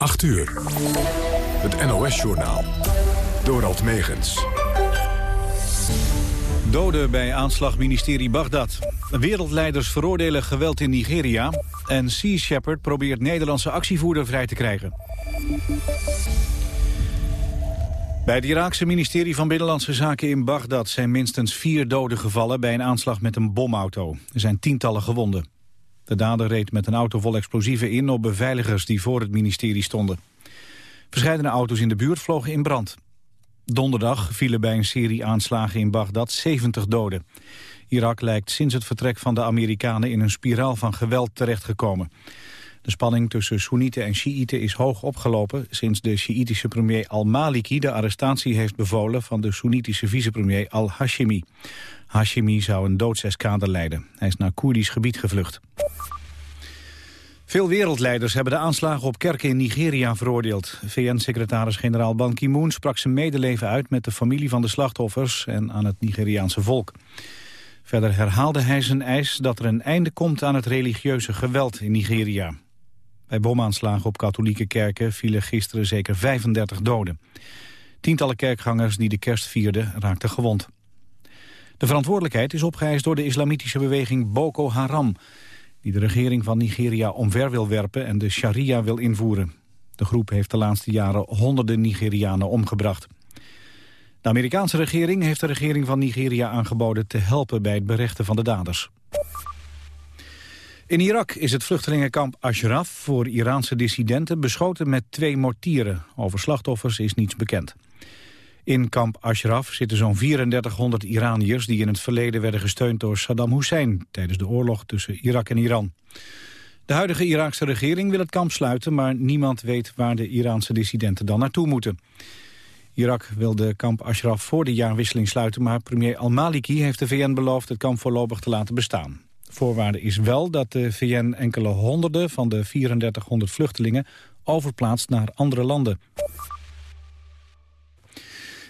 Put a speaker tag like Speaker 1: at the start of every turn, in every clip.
Speaker 1: 8 uur. Het NOS-journaal. Dorald Megens.
Speaker 2: Doden bij aanslag ministerie Bagdad. Wereldleiders veroordelen geweld in Nigeria. En Sea Shepherd probeert Nederlandse actievoerder vrij te krijgen. Bij het Iraakse ministerie van Binnenlandse Zaken in Bagdad... zijn minstens vier doden gevallen bij een aanslag met een bomauto. Er zijn tientallen gewonden. De dader reed met een auto vol explosieven in op beveiligers die voor het ministerie stonden. Verscheidene auto's in de buurt vlogen in brand. Donderdag vielen bij een serie aanslagen in Bagdad 70 doden. Irak lijkt sinds het vertrek van de Amerikanen in een spiraal van geweld terechtgekomen. De spanning tussen Soenieten en Sjiïten is hoog opgelopen... sinds de Sjiïtische premier al-Maliki de arrestatie heeft bevolen... van de Soenitische vicepremier al-Hashimi. Hashimi zou een doodseskade leiden. Hij is naar Koerdisch gebied gevlucht. Veel wereldleiders hebben de aanslagen op kerken in Nigeria veroordeeld. VN-secretaris-generaal Ban Ki-moon sprak zijn medeleven uit met de familie van de slachtoffers en aan het Nigeriaanse volk. Verder herhaalde hij zijn eis dat er een einde komt aan het religieuze geweld in Nigeria. Bij bomaanslagen op katholieke kerken vielen gisteren zeker 35 doden. Tientallen kerkgangers die de kerst vierden raakten gewond. De verantwoordelijkheid is opgeëist door de islamitische beweging Boko Haram... die de regering van Nigeria omver wil werpen en de sharia wil invoeren. De groep heeft de laatste jaren honderden Nigerianen omgebracht. De Amerikaanse regering heeft de regering van Nigeria aangeboden... te helpen bij het berechten van de daders. In Irak is het vluchtelingenkamp Ashraf voor Iraanse dissidenten beschoten met twee mortieren. Over slachtoffers is niets bekend. In kamp Ashraf zitten zo'n 3400 Iraniërs die in het verleden werden gesteund door Saddam Hussein tijdens de oorlog tussen Irak en Iran. De huidige Iraakse regering wil het kamp sluiten, maar niemand weet waar de Iraanse dissidenten dan naartoe moeten. Irak wil de kamp Ashraf voor de jaarwisseling sluiten, maar premier al-Maliki heeft de VN beloofd het kamp voorlopig te laten bestaan. Voorwaarde is wel dat de VN enkele honderden van de 3400 vluchtelingen overplaatst naar andere landen.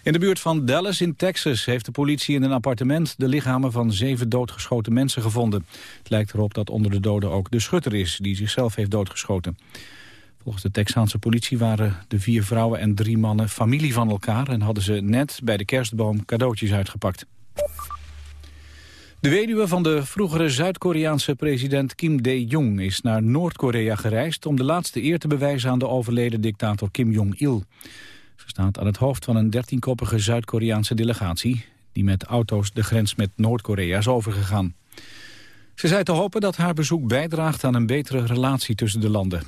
Speaker 2: In de buurt van Dallas in Texas heeft de politie in een appartement de lichamen van zeven doodgeschoten mensen gevonden. Het lijkt erop dat onder de doden ook de schutter is die zichzelf heeft doodgeschoten. Volgens de Texaanse politie waren de vier vrouwen en drie mannen familie van elkaar... en hadden ze net bij de kerstboom cadeautjes uitgepakt. De weduwe van de vroegere Zuid-Koreaanse president Kim Dae-jong... is naar Noord-Korea gereisd om de laatste eer te bewijzen... aan de overleden dictator Kim Jong-il. Ze staat aan het hoofd van een dertienkoppige Zuid-Koreaanse delegatie... die met auto's de grens met Noord-Korea is overgegaan. Ze zei te hopen dat haar bezoek bijdraagt aan een betere relatie tussen de landen.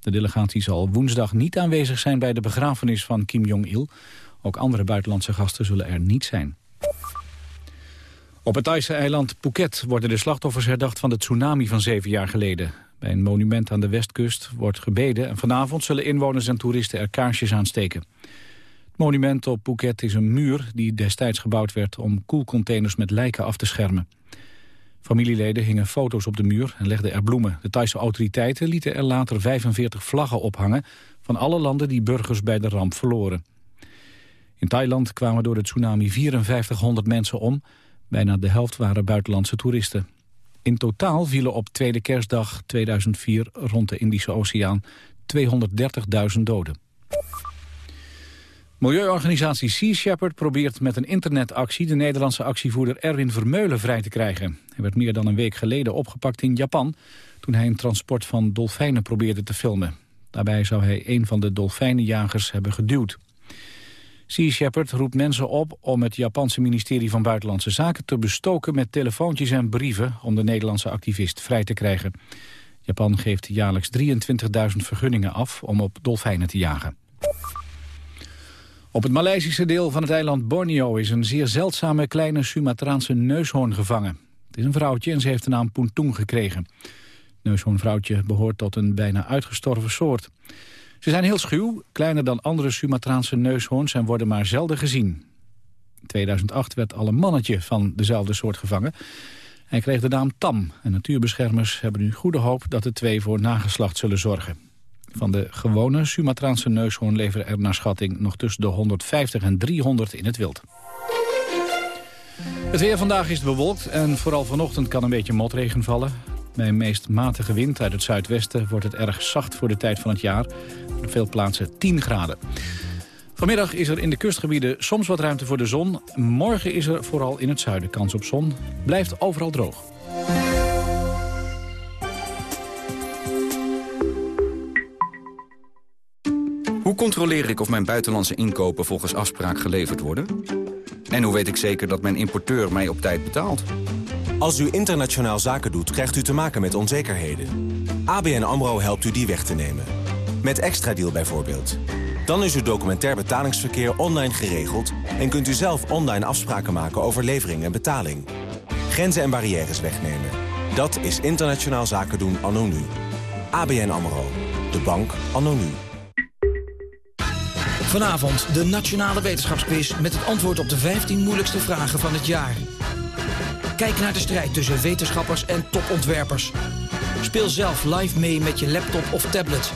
Speaker 2: De delegatie zal woensdag niet aanwezig zijn bij de begrafenis van Kim Jong-il. Ook andere buitenlandse gasten zullen er niet zijn. Op het Thaise eiland Phuket worden de slachtoffers herdacht van de tsunami van zeven jaar geleden. Bij een monument aan de westkust wordt gebeden en vanavond zullen inwoners en toeristen er kaarsjes aansteken. Het monument op Phuket is een muur die destijds gebouwd werd om koelcontainers met lijken af te schermen. Familieleden hingen foto's op de muur en legden er bloemen. De Thaise autoriteiten lieten er later 45 vlaggen ophangen... van alle landen die burgers bij de ramp verloren. In Thailand kwamen door de tsunami 5400 mensen om. Bijna de helft waren buitenlandse toeristen. In totaal vielen op tweede kerstdag 2004 rond de Indische Oceaan 230.000 doden. Milieuorganisatie Sea Shepherd probeert met een internetactie... de Nederlandse actievoerder Erwin Vermeulen vrij te krijgen. Hij werd meer dan een week geleden opgepakt in Japan... toen hij een transport van dolfijnen probeerde te filmen. Daarbij zou hij een van de dolfijnenjagers hebben geduwd. Sea Shepherd roept mensen op om het Japanse ministerie van Buitenlandse Zaken te bestoken met telefoontjes en brieven om de Nederlandse activist vrij te krijgen. Japan geeft jaarlijks 23.000 vergunningen af om op dolfijnen te jagen. Op het Maleisische deel van het eiland Borneo is een zeer zeldzame kleine Sumatraanse neushoorn gevangen. Het is een vrouwtje en ze heeft de naam Puntung gekregen. Neushoornvrouwtje behoort tot een bijna uitgestorven soort. Ze zijn heel schuw, kleiner dan andere Sumatraanse neushoorns en worden maar zelden gezien. In 2008 werd al een mannetje van dezelfde soort gevangen. Hij kreeg de naam Tam en natuurbeschermers hebben nu goede hoop dat de twee voor nageslacht zullen zorgen. Van de gewone Sumatraanse neushoorn leveren er naar schatting nog tussen de 150 en 300 in het wild. Het weer vandaag is bewolkt en vooral vanochtend kan een beetje motregen vallen. Bij een meest matige wind uit het zuidwesten wordt het erg zacht voor de tijd van het jaar. Op veel plaatsen 10 graden. Vanmiddag is er in de kustgebieden soms wat ruimte voor de zon. Morgen is er vooral in het zuiden kans op zon. Blijft overal droog.
Speaker 3: Hoe controleer ik of mijn buitenlandse inkopen volgens afspraak geleverd worden? En hoe weet ik zeker dat mijn importeur mij op tijd betaalt?
Speaker 4: Als u internationaal zaken doet, krijgt u te maken met onzekerheden. ABN AMRO helpt u die weg te nemen. Met Extra Deal bijvoorbeeld. Dan is uw documentair betalingsverkeer online geregeld... en kunt u zelf online afspraken maken over levering en betaling. Grenzen en barrières wegnemen. Dat is internationaal zaken doen anno nu. ABN AMRO. De bank anno nu.
Speaker 5: Vanavond de Nationale Wetenschapsquiz met het antwoord op de 15 moeilijkste vragen van het jaar. Kijk naar de strijd tussen wetenschappers en topontwerpers. Speel zelf live mee met je laptop of tablet.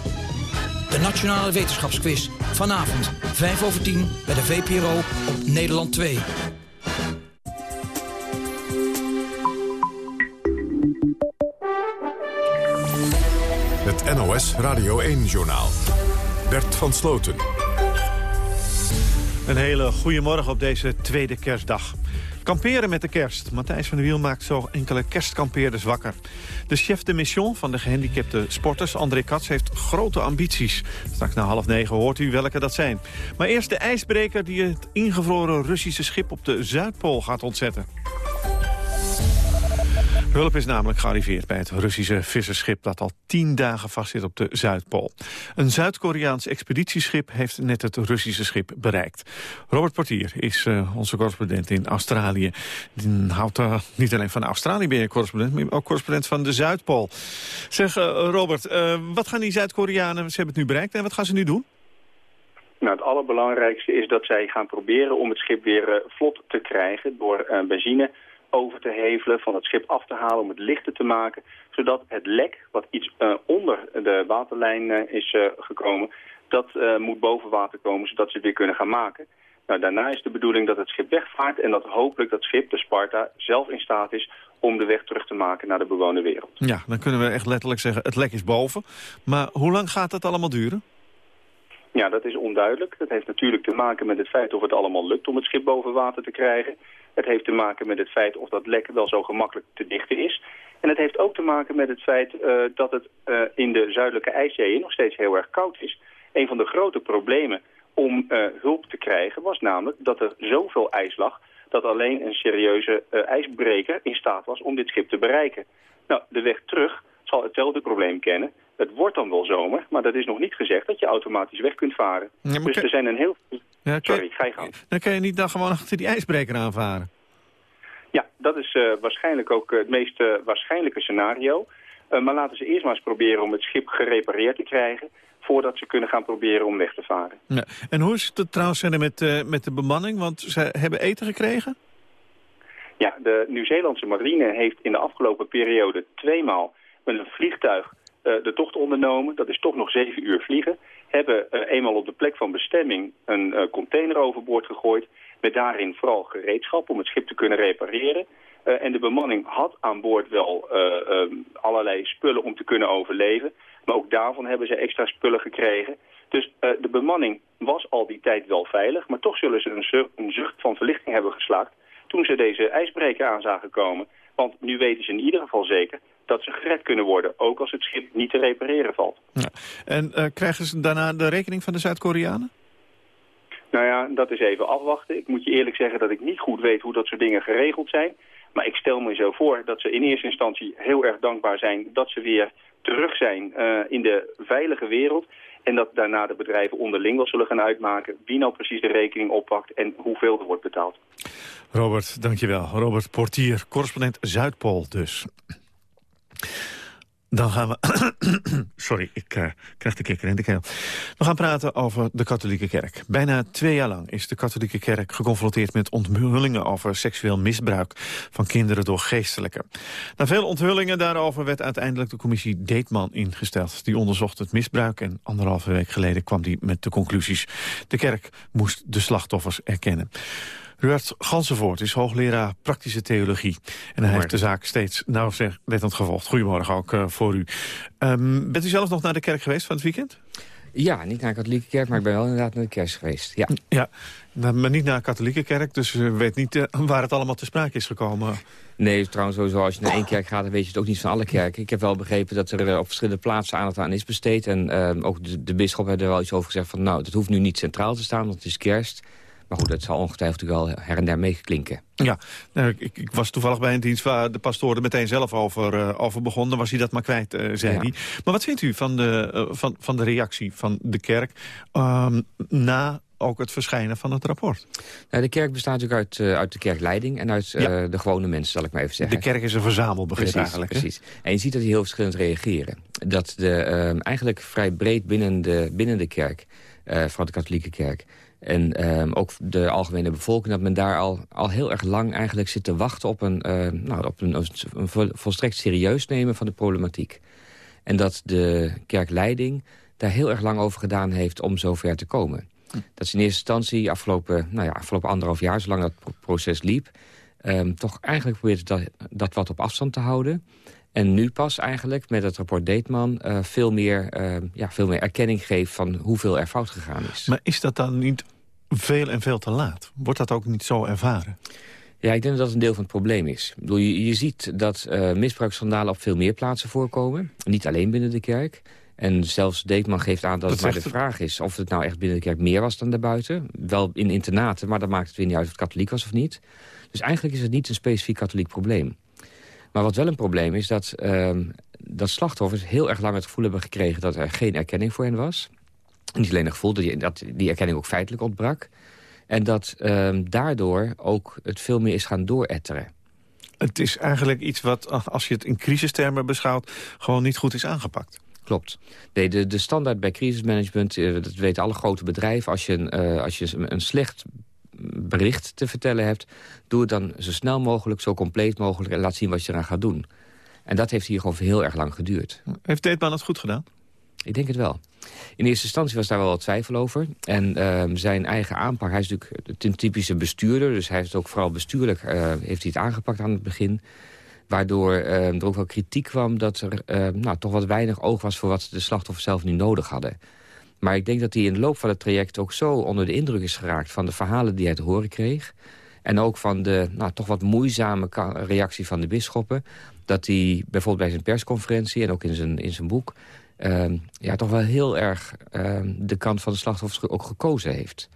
Speaker 5: De Nationale Wetenschapsquiz. Vanavond, 5 over 10, bij de VPRO op Nederland 2.
Speaker 1: Het NOS Radio 1-journaal. Bert van Sloten.
Speaker 6: Een hele goede morgen op deze tweede kerstdag. Kamperen met de kerst. Matthijs van der Wiel maakt zo enkele kerstkampeerders wakker. De chef de mission van de gehandicapte sporters, André Katz, heeft grote ambities. Straks na half negen hoort u welke dat zijn. Maar eerst de ijsbreker die het ingevroren Russische schip op de Zuidpool gaat ontzetten. Hulp is namelijk gearriveerd bij het Russische visserschip... dat al tien dagen vastzit op de Zuidpool. Een Zuid-Koreaans expeditieschip heeft net het Russische schip bereikt. Robert Portier is uh, onze correspondent in Australië. Die houdt uh, niet alleen van Australië ben je correspondent... maar ook correspondent van de Zuidpool. Zeg, uh, Robert, wat gaan die Zuid-Koreanen... ze hebben het nu bereikt en wat gaan ze nu doen?
Speaker 7: Nou, het allerbelangrijkste is dat zij gaan proberen om het schip weer vlot te krijgen... door benzine over te hevelen, van het schip af te halen om het lichter te maken. Zodat het lek, wat iets uh, onder de waterlijn uh, is uh, gekomen, dat moet boven water komen, zodat ze het weer kunnen gaan maken. Nou, daarna is de bedoeling dat het schip wegvaart en dat hopelijk dat schip, de Sparta, zelf in staat is om de weg terug te maken naar de bewoonde wereld.
Speaker 6: Ja, dan kunnen we echt letterlijk zeggen, het lek is boven. Maar hoe lang gaat dat allemaal duren?
Speaker 7: Ja, dat is onduidelijk. Dat heeft natuurlijk te maken met het feit of het allemaal lukt om het schip boven water te krijgen. Het heeft te maken met het feit of dat lek wel zo gemakkelijk te dichten is. En het heeft ook te maken met het feit uh, dat het uh, in de zuidelijke ijszeeën nog steeds heel erg koud is. Een van de grote problemen om uh, hulp te krijgen was namelijk dat er zoveel ijs lag... dat alleen een serieuze ijsbreker in staat was om dit schip te bereiken. Nou, de weg terug zal hetzelfde probleem kennen. Het wordt dan wel zomer, maar dat is nog niet gezegd dat je automatisch weg kunt varen. Ja, dus er zijn een heel...
Speaker 6: Ja,
Speaker 7: Sorry, ga je gang.
Speaker 6: Dan kan je niet dan gewoon achter die ijsbreker aanvaren?
Speaker 7: Ja, dat is uh, waarschijnlijk ook het meest uh, waarschijnlijke scenario. Uh, maar laten ze eerst maar eens proberen om het schip gerepareerd te krijgen... voordat ze kunnen gaan proberen om weg te varen.
Speaker 6: Ja. En hoe is het trouwens met, met de bemanning? Want ze hebben eten gekregen?
Speaker 7: Ja, de Nieuw-Zeelandse marine heeft in de afgelopen periode tweemaal met een vliegtuig de tocht ondernomen. Dat is toch nog zeven uur vliegen hebben eenmaal op de plek van bestemming een uh, container overboord gegooid... met daarin vooral gereedschap om het schip te kunnen repareren. Uh, en de bemanning had aan boord wel ehm, allerlei spullen om te kunnen overleven. Maar ook daarvan hebben ze extra spullen gekregen. Dus de bemanning was al die tijd wel veilig... maar toch zullen ze een, zucht, een zucht van verlichting hebben geslaagd... toen ze deze ijsbreker aan zagen komen. Want nu weten ze in ieder geval zeker dat ze gered kunnen worden. Ook als het schip niet te repareren valt.
Speaker 6: Ja. En uh, krijgen ze daarna de rekening van de Zuid-Koreanen?
Speaker 7: Nou ja, dat is even afwachten. Ik moet je eerlijk zeggen dat ik niet goed weet hoe dat soort dingen geregeld zijn. Maar ik stel me zo voor dat ze in eerste instantie heel erg dankbaar zijn... dat ze weer terug zijn uh, in de veilige wereld. En dat daarna de bedrijven onderling wel zullen gaan uitmaken... wie nou precies de rekening oppakt en hoeveel er wordt betaald.
Speaker 6: Robert, dankjewel. Robert Portier, correspondent Zuidpool dus. Dan gaan we... Sorry, ik uh, krijg de kikker in de keel. We gaan praten over de katholieke kerk. Bijna twee jaar lang is de katholieke kerk geconfronteerd met onthullingen over seksueel misbruik van kinderen door geestelijken. Na veel onthullingen daarover werd uiteindelijk de commissie Deetman ingesteld. Die onderzocht het misbruik en anderhalve week geleden kwam die met de conclusies. De kerk moest de slachtoffers erkennen. Ruud Gansenvoort is hoogleraar praktische theologie. En hij heeft de zaak steeds nauwlettend gevolgd. Goedemorgen ook uh, voor u. Um, bent u zelf nog naar de kerk geweest van het weekend?
Speaker 8: Ja, niet naar de katholieke kerk, maar ik ben wel inderdaad naar de kerk geweest. Ja,
Speaker 6: ja maar niet naar de katholieke kerk, dus u weet niet uh, waar het allemaal te sprake is gekomen.
Speaker 8: Nee, trouwens sowieso, als je naar één kerk gaat, dan weet je het ook niet van alle kerken. Ik heb wel begrepen dat er uh, op verschillende plaatsen aandacht aan is besteed. En uh, ook de, de bisschop heeft er wel iets over gezegd van, nou, dat hoeft nu niet centraal te staan, want het is kerst. Maar goed, dat zal ongetwijfeld wel her en der meeklinken.
Speaker 6: Ja, nou, ik, ik, was toevallig bij een dienst waar de pastoor er meteen zelf over, uh, over begon. Dan was hij dat maar kwijt, uh, zei ja. hij. Maar wat vindt u van de, uh, van, van de reactie van de kerk um, na ook het verschijnen van het rapport?
Speaker 8: Nou, de kerk bestaat natuurlijk uit, uit de kerkleiding en uit ja. de gewone mensen, zal ik maar even zeggen.
Speaker 6: De kerk is een verzamelbegrip
Speaker 8: precies,
Speaker 6: eigenlijk.
Speaker 8: Precies. En je ziet dat die heel verschillend reageren. Dat de, eigenlijk vrij breed binnen de, binnen de kerk, vooral de katholieke kerk en um, ook de algemene bevolking, dat men daar al, al heel erg lang eigenlijk zit te wachten op een, uh, nou, op een, een volstrekt serieus nemen van de problematiek. En dat de kerkleiding daar heel erg lang over gedaan heeft om zover te komen. Hm. Dat ze in eerste instantie, afgelopen, nou ja, afgelopen anderhalf jaar, zolang dat proces liep... Um, toch eigenlijk probeert dat, dat wat op afstand te houden. En nu pas eigenlijk met het rapport Deetman uh, veel, meer, uh, ja, veel meer erkenning geeft van hoeveel er fout gegaan is.
Speaker 6: Maar is dat dan niet veel en veel te laat? Wordt dat ook niet zo ervaren?
Speaker 8: Ja, ik denk dat dat een deel van het probleem is. Ik bedoel, je, je ziet dat uh, misbruiksschandalen op veel meer plaatsen voorkomen. Niet alleen binnen de kerk. En zelfs Deetman geeft aan dat, dat het maar de vraag is... of het nou echt binnen de kerk meer was dan daarbuiten. Wel in internaten, maar dan maakt het weer niet uit of het katholiek was of niet. Dus eigenlijk is het niet een specifiek katholiek probleem. Maar wat wel een probleem is dat, uh, dat slachtoffers heel erg lang het gevoel hebben gekregen... dat er geen erkenning voor hen was. Niet alleen het gevoel dat die, dat die erkenning ook feitelijk ontbrak. En dat uh, daardoor ook het veel meer is gaan dooretteren.
Speaker 6: Het is eigenlijk iets wat, als je het in crisistermen beschouwt... gewoon niet goed is aangepakt.
Speaker 8: Klopt. Nee, de, de standaard bij crisismanagement, uh, dat weten alle grote bedrijven... als je, een, uh, als je een slecht bericht te vertellen hebt... doe het dan zo snel mogelijk, zo compleet mogelijk... en laat zien wat je eraan gaat doen. En dat heeft hier gewoon heel erg lang geduurd.
Speaker 6: Heeft Deetman het goed gedaan?
Speaker 8: Ik denk het wel. In eerste instantie was daar wel wat twijfel over. En uh, zijn eigen aanpak, hij is natuurlijk een typische bestuurder... dus hij heeft ook vooral bestuurlijk uh, heeft hij het aangepakt aan het begin... waardoor uh, er ook wel kritiek kwam dat er nou, toch wat weinig oog was... voor wat de slachtoffers zelf nu nodig hadden. Maar ik denk dat hij in de loop van het traject ook zo onder de indruk is geraakt... van de verhalen die hij te horen kreeg... en ook van de nou, toch wat moeizame reactie van de bisschoppen... dat hij bijvoorbeeld bij zijn persconferentie en ook in zijn, in zijn boek... Uh, ja, toch wel heel erg uh, de kant van de slachtoffers ook gekozen heeft.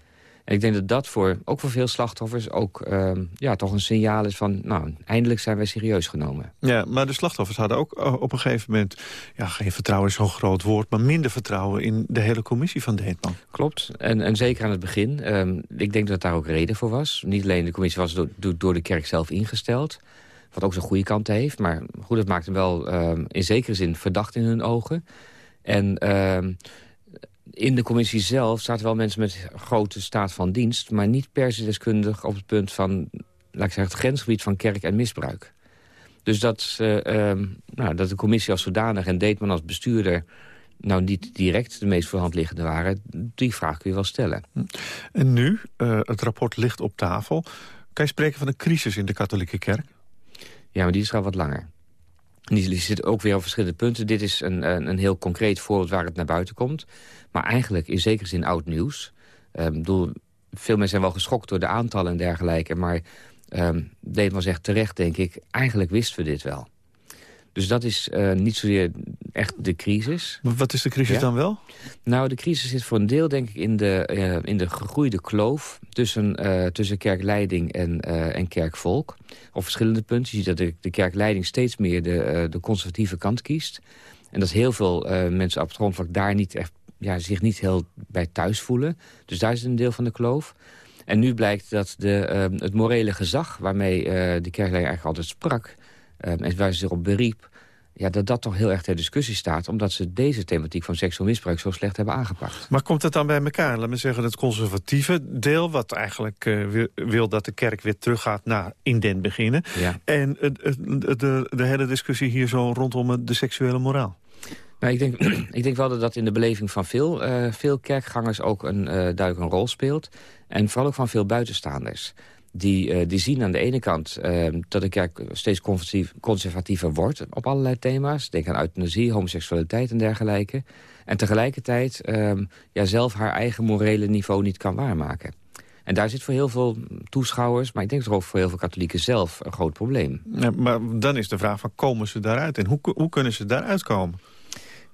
Speaker 8: En ik denk dat dat voor, ook voor veel slachtoffers ook uh, ja, toch een signaal is van... nou, eindelijk zijn wij serieus genomen.
Speaker 6: Ja, maar de slachtoffers hadden ook eh, op een gegeven moment... ja, geen vertrouwen is zo'n groot woord... maar minder vertrouwen in de hele commissie van Deetman.
Speaker 8: Klopt, en, en zeker aan het begin. Ehm, ik denk dat daar ook reden voor was. Niet alleen de commissie was door, door de kerk zelf ingesteld... wat ook zijn goede kanten heeft. Maar goed, het maakt hem wel in zekere zin verdacht in hun ogen... En in de commissie zelf zaten wel mensen met grote staat van dienst... maar niet per se deskundig op het punt van laat ik zeggen, het grensgebied van kerk en misbruik. Dus dat, uh, uh, nou, dat de commissie als zodanig en Deetman als bestuurder... nou niet direct de meest voorhand liggende waren, die vraag kun je wel stellen.
Speaker 6: En nu, uh, het rapport ligt op tafel. Kan je spreken van een crisis in de katholieke kerk?
Speaker 8: Ja, maar die is al wat langer. Die zit ook weer op verschillende punten. Dit is een, een, een, heel concreet voorbeeld waar het naar buiten komt. Maar eigenlijk in zekere zin oud nieuws. Um, bedoel, veel mensen zijn wel geschokt door de aantallen en dergelijke. Maar um, Deetman zegt terecht, denk ik, eigenlijk wisten we dit wel. Dus dat is uh, niet zozeer echt de crisis.
Speaker 6: Maar wat is de crisis ja? dan wel?
Speaker 8: Nou, de crisis zit voor een deel denk ik in de, uh, in de gegroeide kloof... tussen, uh, tussen kerkleiding en, en kerkvolk. Op verschillende punten. Je ziet dat de, de kerkleiding steeds meer de, de conservatieve kant kiest. En dat heel veel mensen op het grondvlak daar niet echt, ja, zich niet heel bij thuis voelen. Dus daar is een deel van de kloof. En nu blijkt dat de, het morele gezag waarmee de kerkleiding eigenlijk altijd sprak... Um, en waar ze zich op beriep... Ja, dat dat toch heel erg ter discussie staat... omdat ze deze thematiek van seksueel misbruik zo slecht hebben aangepakt.
Speaker 6: Maar komt het dan bij elkaar? Laat me zeggen, het conservatieve deel... wat eigenlijk uh, wil dat de kerk weer teruggaat naar in den beginnen...
Speaker 8: Ja.
Speaker 6: en uh, de, de hele discussie hier zo rondom de seksuele moraal.
Speaker 8: Nou, ik, denk, ik denk wel dat dat in de beleving van veel, uh, veel kerkgangers ook een, duidelijk een rol speelt. En vooral ook van veel buitenstaanders. Die, die zien aan de ene kant dat de kerk steeds conservatiever wordt op allerlei thema's. Denk aan euthanasie, homoseksualiteit en dergelijke. En tegelijkertijd ja, zelf haar eigen morele niveau niet kan waarmaken. En daar zit voor heel veel toeschouwers, maar ik denk ook voor heel veel katholieken zelf een groot probleem.
Speaker 6: Ja, maar dan is de vraag van komen ze daaruit en hoe, hoe kunnen ze daaruit komen?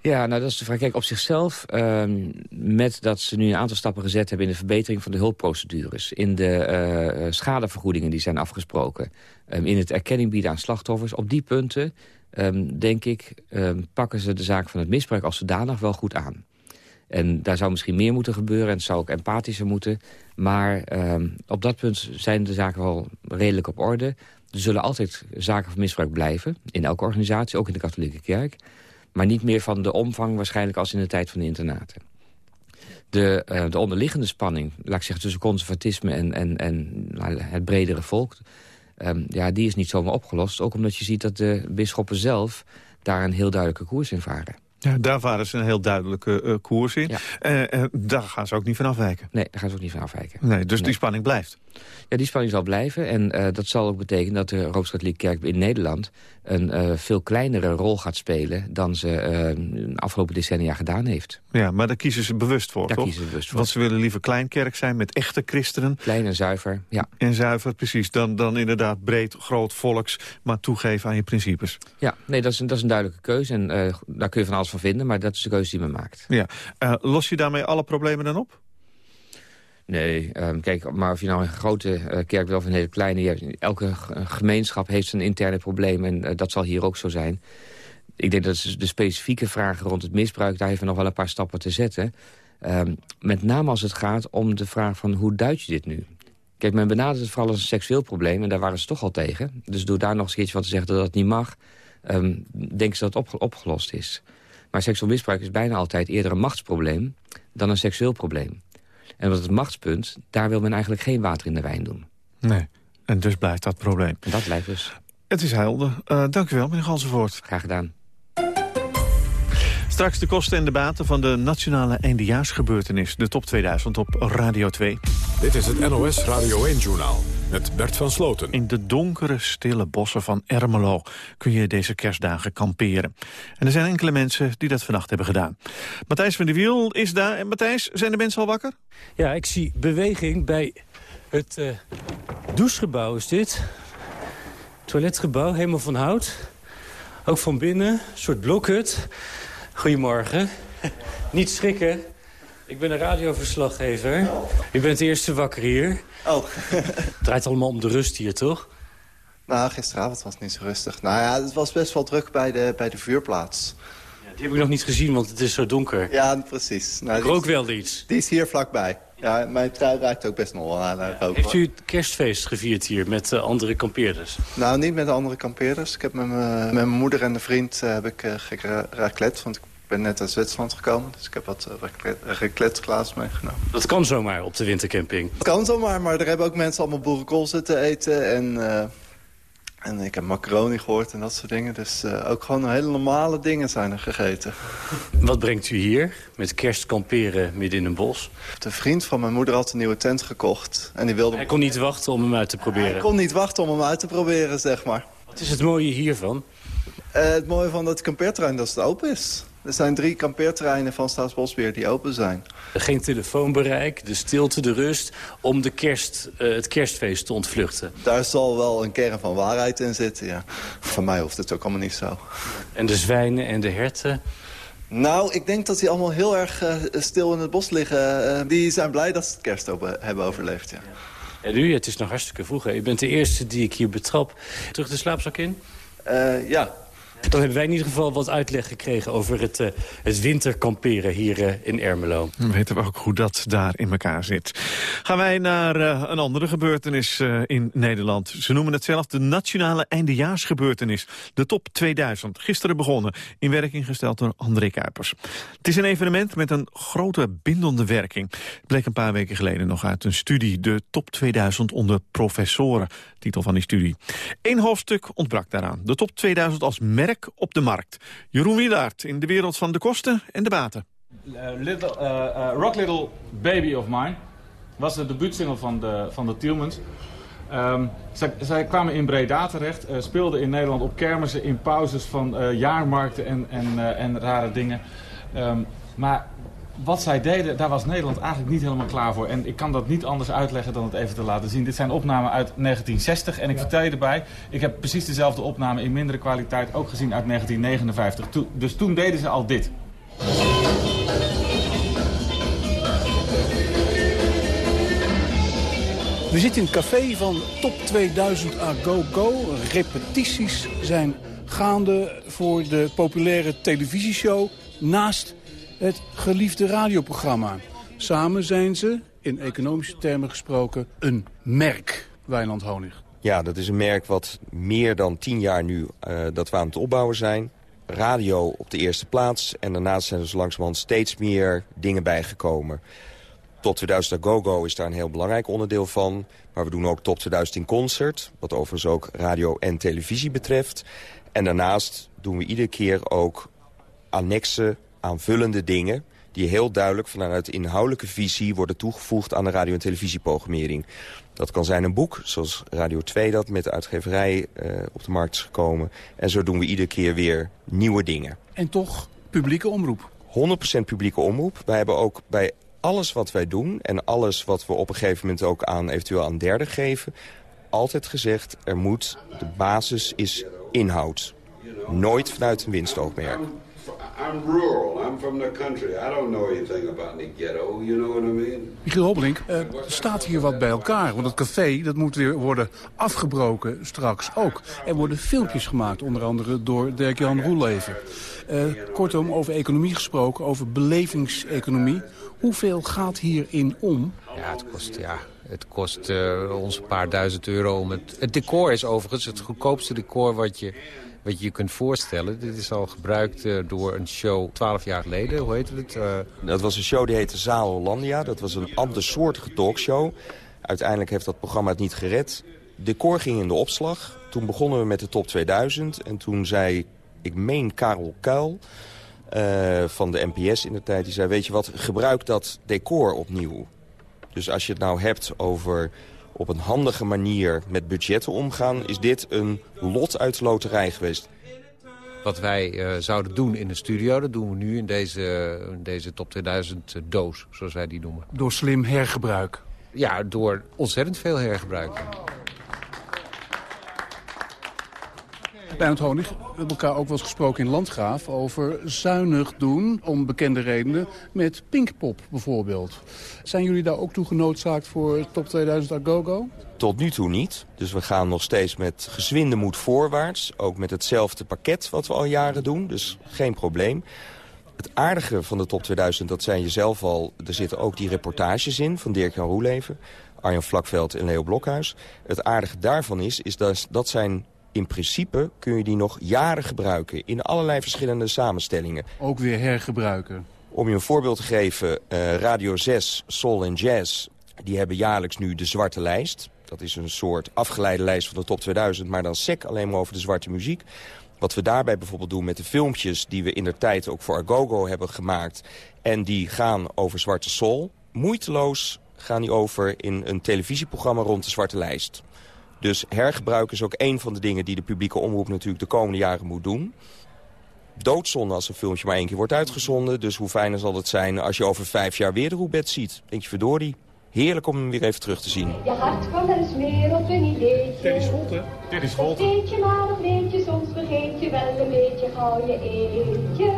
Speaker 8: Ja, nou dat is de vraag. Kijk, op zichzelf, ehm, met dat ze nu een aantal stappen gezet hebben... in de verbetering van de hulpprocedures... in de uh, schadevergoedingen die zijn afgesproken... Um, in het erkenning bieden aan slachtoffers... op die punten, um, denk ik, pakken ze de zaak van het misbruik als zodanig wel goed aan. En daar zou misschien meer moeten gebeuren en het zou ook empathischer moeten. Maar op dat punt zijn de zaken wel redelijk op orde. Er zullen altijd zaken van misbruik blijven. In elke organisatie, ook in de katholieke kerk. Maar niet meer van de omvang waarschijnlijk als in de tijd van de internaten. De, uh, de onderliggende spanning, laat ik zeggen, tussen conservatisme en, en, en nou, het bredere volk... Um, ja, die is niet zomaar opgelost. Ook omdat je ziet dat de bisschoppen zelf daar een heel duidelijke koers in varen.
Speaker 6: Ja, daar varen ze een heel duidelijke uh, koers in. Ja. Uh, uh, daar gaan ze ook niet van afwijken.
Speaker 8: Nee, daar gaan ze ook niet van afwijken.
Speaker 6: Nee, dus die spanning blijft.
Speaker 8: Ja, die spanning zal blijven. En dat zal ook betekenen dat de Rooms-Katholieke Kerk in Nederland... een veel kleinere rol gaat spelen dan ze de afgelopen decennia gedaan heeft.
Speaker 6: Ja, maar daar kiezen ze bewust voor,
Speaker 8: daar
Speaker 6: toch?
Speaker 8: kiezen ze bewust voor.
Speaker 6: Want ze willen liever kleinkerk zijn met echte christenen.
Speaker 8: Klein en zuiver, ja.
Speaker 6: En zuiver, precies. Dan, dan inderdaad breed, groot, volks, maar toegeven aan je principes.
Speaker 8: Ja, nee, dat is een, dat is een duidelijke keuze. En daar kun je van alles van vinden, maar dat is de keuze die men maakt.
Speaker 6: Ja. Uh, los je daarmee alle problemen dan op?
Speaker 8: Nee, um, kijk, maar of je nou een grote uh, kerk wil of een hele kleine... Elke gemeenschap heeft zijn interne probleem en uh, dat zal hier ook zo zijn. Ik denk dat de specifieke vragen rond het misbruik... daar heeft nog wel een paar stappen te zetten. Um, met name als het gaat om de vraag van hoe duid je dit nu? Kijk, men benadert het vooral als een seksueel probleem... en daar waren ze toch al tegen. Dus door daar nog eens iets van te zeggen dat dat niet mag... Um, denken ze dat het op, opgelost is. Maar seksueel misbruik is bijna altijd eerder een machtsprobleem dan een seksueel probleem. En wat het machtspunt, daar wil men eigenlijk geen water in de wijn doen.
Speaker 6: Nee, en dus blijft dat probleem.
Speaker 8: En dat blijft dus.
Speaker 6: Het is helder. Uh, dank u wel, meneer Gansenvoort.
Speaker 8: Graag gedaan.
Speaker 6: Straks de kosten en de baten van de nationale eindejaarsgebeurtenis. De top 2000 op Radio 2.
Speaker 1: Dit is het NOS Radio 1-journaal met Bert van Sloten.
Speaker 6: In de donkere, stille bossen van Ermelo kun je deze kerstdagen kamperen. En er zijn enkele mensen die dat vannacht hebben gedaan. Matthijs van der Wiel is daar. En Matthijs, zijn de mensen al wakker?
Speaker 9: Ja, ik zie beweging bij het uh, douchegebouw is dit. Toiletgebouw, helemaal van hout. Ook van binnen, een soort blokhut. Goedemorgen. Niet schrikken. Ik ben een radioverslaggever. U bent de eerste wakker hier.
Speaker 10: Oh.
Speaker 9: het draait allemaal om de rust hier, toch?
Speaker 10: Nou, gisteravond was het niet zo rustig. Nou ja, het was best wel druk bij de, bij de vuurplaats.
Speaker 9: Ja, die heb ik nog niet gezien, want het is zo donker.
Speaker 10: Ja, precies.
Speaker 9: Nou, ik rook wel iets.
Speaker 10: Die is hier vlakbij. Ja, mijn trui ruikt ook best nog wel aan ja. rook.
Speaker 9: Heeft u het kerstfeest gevierd hier met uh, andere kampeerders?
Speaker 10: Nou, niet met andere kampeerders. Ik heb met, met mijn moeder en een vriend uh, heb ik uh, geraclet, want ik ben net uit Zwitserland gekomen. Dus ik heb wat racletteglazen meegenomen.
Speaker 9: Dat kan zomaar op de wintercamping?
Speaker 10: Dat kan zomaar, maar er hebben ook mensen allemaal boerenkool zitten eten. En, uh, en ik heb macaroni gehoord en dat soort dingen. Dus uh, ook gewoon hele normale dingen zijn er gegeten.
Speaker 9: Wat brengt u hier met kerstkamperen midden in een bos?
Speaker 10: De vriend van mijn moeder had een nieuwe tent gekocht. En die wilde...
Speaker 9: Hij kon niet wachten om hem uit te proberen?
Speaker 10: Hij kon niet wachten om hem uit te proberen, zeg maar.
Speaker 9: Wat is het mooie hiervan?
Speaker 10: Uh, het mooie van dat kampeerterrein dat het open is. Er zijn drie kampeerterreinen van Staatsbosbeheer die open zijn.
Speaker 9: Geen telefoonbereik, de stilte, de rust... om de kerst, uh, het kerstfeest te ontvluchten.
Speaker 10: Daar zal wel een kern van waarheid in zitten, ja. Voor mij hoeft het ook allemaal niet zo.
Speaker 9: En de zwijnen en de herten?
Speaker 10: Nou, ik denk dat die allemaal heel erg uh, stil in het bos liggen. Uh, die zijn blij dat ze het kerst hebben overleefd, ja.
Speaker 9: En u, het is nog hartstikke vroeg. Hè? U bent de eerste die ik hier betrap. Terug de slaapzak in?
Speaker 10: Uh, ja,
Speaker 9: dan hebben wij in ieder geval wat uitleg gekregen over het, uh, het winterkamperen hier uh, in Ermelo.
Speaker 6: Dan weten we ook hoe dat daar in elkaar zit. Gaan wij naar uh, een andere gebeurtenis in Nederland. Ze noemen het zelf de nationale eindejaarsgebeurtenis. De top 2000. Gisteren begonnen. In werking gesteld door André Kuipers. Het is een evenement met een grote bindende werking. Het bleek een paar weken geleden nog uit een studie. De top 2000 onder professoren. Titel van die studie. Eén hoofdstuk ontbrak daaraan. De top 2000 als merk op de markt. Jeroen Wielaert in de wereld van de kosten en de baten.
Speaker 11: Uh, little, uh, Rock Little Baby of Mine was de debuutsingle van de, van de Tielmans. Um, zij, zij, kwamen in Breda terecht, speelden in Nederland op kermissen, in pauzes van jaarmarkten en, en, en rare dingen. Um, maar wat zij deden, daar was Nederland eigenlijk niet helemaal klaar voor. En ik kan dat niet anders uitleggen dan het even te laten zien. Dit zijn opnamen uit 1960 en ik vertel je erbij... ik heb precies dezelfde opname in mindere kwaliteit ook gezien uit 1959. To dus toen deden ze al dit.
Speaker 12: We zitten in het café van Top 2000 A Go Go. Repetities zijn gaande voor de populaire televisieshow... naast het geliefde radioprogramma. Samen zijn ze, in economische termen gesproken, een merk, Wijnand Honig.
Speaker 13: Ja, dat is een merk wat meer dan tien jaar nu uh, dat we aan het opbouwen zijn. Radio op de eerste plaats en daarnaast zijn er zo langzamerhand steeds meer dingen bijgekomen. Top 2000 GoGo is daar een heel belangrijk onderdeel van. Maar we doen ook Top 2000 in concert, wat overigens ook radio en televisie betreft. En daarnaast doen we iedere keer ook annexen aanvullende dingen die heel duidelijk vanuit de inhoudelijke visie worden toegevoegd aan de radio- en televisieprogrammering. Dat kan zijn een boek, zoals Radio 2 dat met de uitgeverij uh, op de markt is gekomen. En zo doen we iedere keer weer nieuwe dingen.
Speaker 12: En toch publieke omroep?
Speaker 13: 100% publieke omroep. Wij hebben ook bij alles wat wij doen en alles wat we op een gegeven moment ook aan eventueel aan derden geven... altijd gezegd, er moet, de basis is inhoud. Nooit vanuit een winstoogmerk.
Speaker 14: I'm rural. I'm from the country. I don't know anything about the ghetto. You know what I mean?
Speaker 12: Michiel Hobbelink, uh, staat hier wat bij elkaar? Want het café dat moet weer worden afgebroken straks ook. Er worden filmpjes gemaakt, onder andere door Dirk-Jan Roeleven. Uh, kortom, over economie gesproken, over belevingseconomie. Hoeveel gaat hierin om?
Speaker 15: Ja, het kost, ja, het kost uh, ons een paar duizend euro. Om het, het decor is overigens het goedkoopste decor wat je wat je je kunt voorstellen. Dit is al gebruikt uh, door een show 12 jaar geleden. Hoe heette het? Uh...
Speaker 13: Dat was een show die heette Zaal Hollandia. Dat was een andersoortige talkshow. Uiteindelijk heeft dat programma het niet gered. Decor ging in de opslag. Toen begonnen we met de top 2000. En toen zei, ik meen Karel Kuil... Uh, van de NPS in de tijd, die zei... weet je wat, gebruik dat decor opnieuw. Dus als je het nou hebt over op een handige manier met budgetten omgaan... is dit een lot uit de loterij geweest.
Speaker 15: Wat wij uh, zouden doen in de studio, dat doen we nu in deze, in deze top 2000 doos, zoals wij die noemen.
Speaker 12: Door slim hergebruik?
Speaker 15: Ja, door ontzettend veel hergebruik.
Speaker 12: Bernard Honig, we hebben elkaar ook wel eens gesproken in Landgraaf... over zuinig doen, om bekende redenen, met Pinkpop bijvoorbeeld. Zijn jullie daar ook toe genoodzaakt voor Top 2000 Agogo?
Speaker 13: Tot nu toe niet. Dus we gaan nog steeds met gezwinde moed voorwaarts. Ook met hetzelfde pakket wat we al jaren doen, dus geen probleem. Het aardige van de Top 2000, dat zijn je zelf al... er zitten ook die reportages in van Dirk-Jan Roeleven... Arjan Vlakveld en Leo Blokhuis. Het aardige daarvan is, is dat, dat zijn in principe kun je die nog jaren gebruiken in allerlei verschillende samenstellingen.
Speaker 12: Ook weer hergebruiken?
Speaker 13: Om je een voorbeeld te geven, uh, Radio 6, Soul en Jazz... die hebben jaarlijks nu de Zwarte Lijst. Dat is een soort afgeleide lijst van de top 2000... maar dan sec alleen maar over de zwarte muziek. Wat we daarbij bijvoorbeeld doen met de filmpjes... die we in de tijd ook voor Agogo hebben gemaakt... en die gaan over Zwarte Soul... moeiteloos gaan die over in een televisieprogramma rond de Zwarte Lijst. Dus hergebruik is ook een van de dingen die de publieke omroep natuurlijk de komende jaren moet doen. Doodzonde als een filmpje maar één keer wordt uitgezonden. Dus hoe fijner zal het zijn als je over vijf jaar weer de Roebet ziet. Denk je, verdorie. Heerlijk om hem weer even terug te zien.
Speaker 16: Je hart kwam wel eens meer op een ideetje.
Speaker 11: Teddy Scholte. Teddy Scholte.
Speaker 16: Weet je maar of weet je, soms vergeet je wel een beetje gauw je eetje.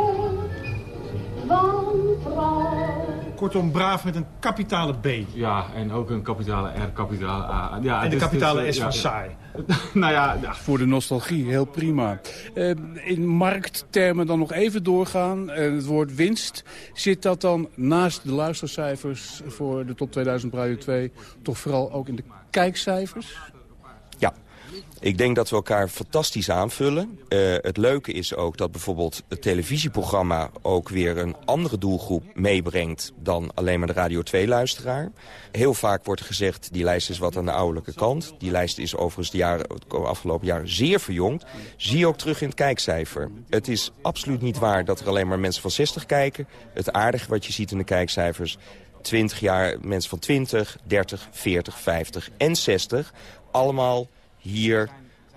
Speaker 16: Van vrouw.
Speaker 6: Kortom, braaf met een kapitale B.
Speaker 11: Ja, en ook een kapitale R, kapitale A. Ja,
Speaker 6: en de
Speaker 11: dus-
Speaker 6: kapitale
Speaker 11: dus,
Speaker 6: S
Speaker 11: ja,
Speaker 6: van
Speaker 11: ja.
Speaker 6: saai.
Speaker 11: nou ja, ja,
Speaker 12: Voor de nostalgie, heel prima. Uh, in markttermen dan nog even doorgaan. Uh, het woord winst, zit dat dan naast de luistercijfers voor de top 2000 Radio 2... toch vooral ook in de kijkcijfers?
Speaker 13: Ik denk dat we elkaar fantastisch aanvullen. Uh, het leuke is ook dat bijvoorbeeld het televisieprogramma... ook weer een andere doelgroep meebrengt dan alleen maar de Radio 2-luisteraar. Heel vaak wordt gezegd, die lijst is wat aan de ouderlijke kant. Die lijst is overigens de, jaren, afgelopen jaren zeer verjongd. Zie je ook terug in het kijkcijfer. Het is absoluut niet waar dat er alleen maar mensen van 60 kijken. Het aardige wat je ziet in de kijkcijfers... 20 jaar, mensen van 20, 30, 40, 50 en 60 allemaal hier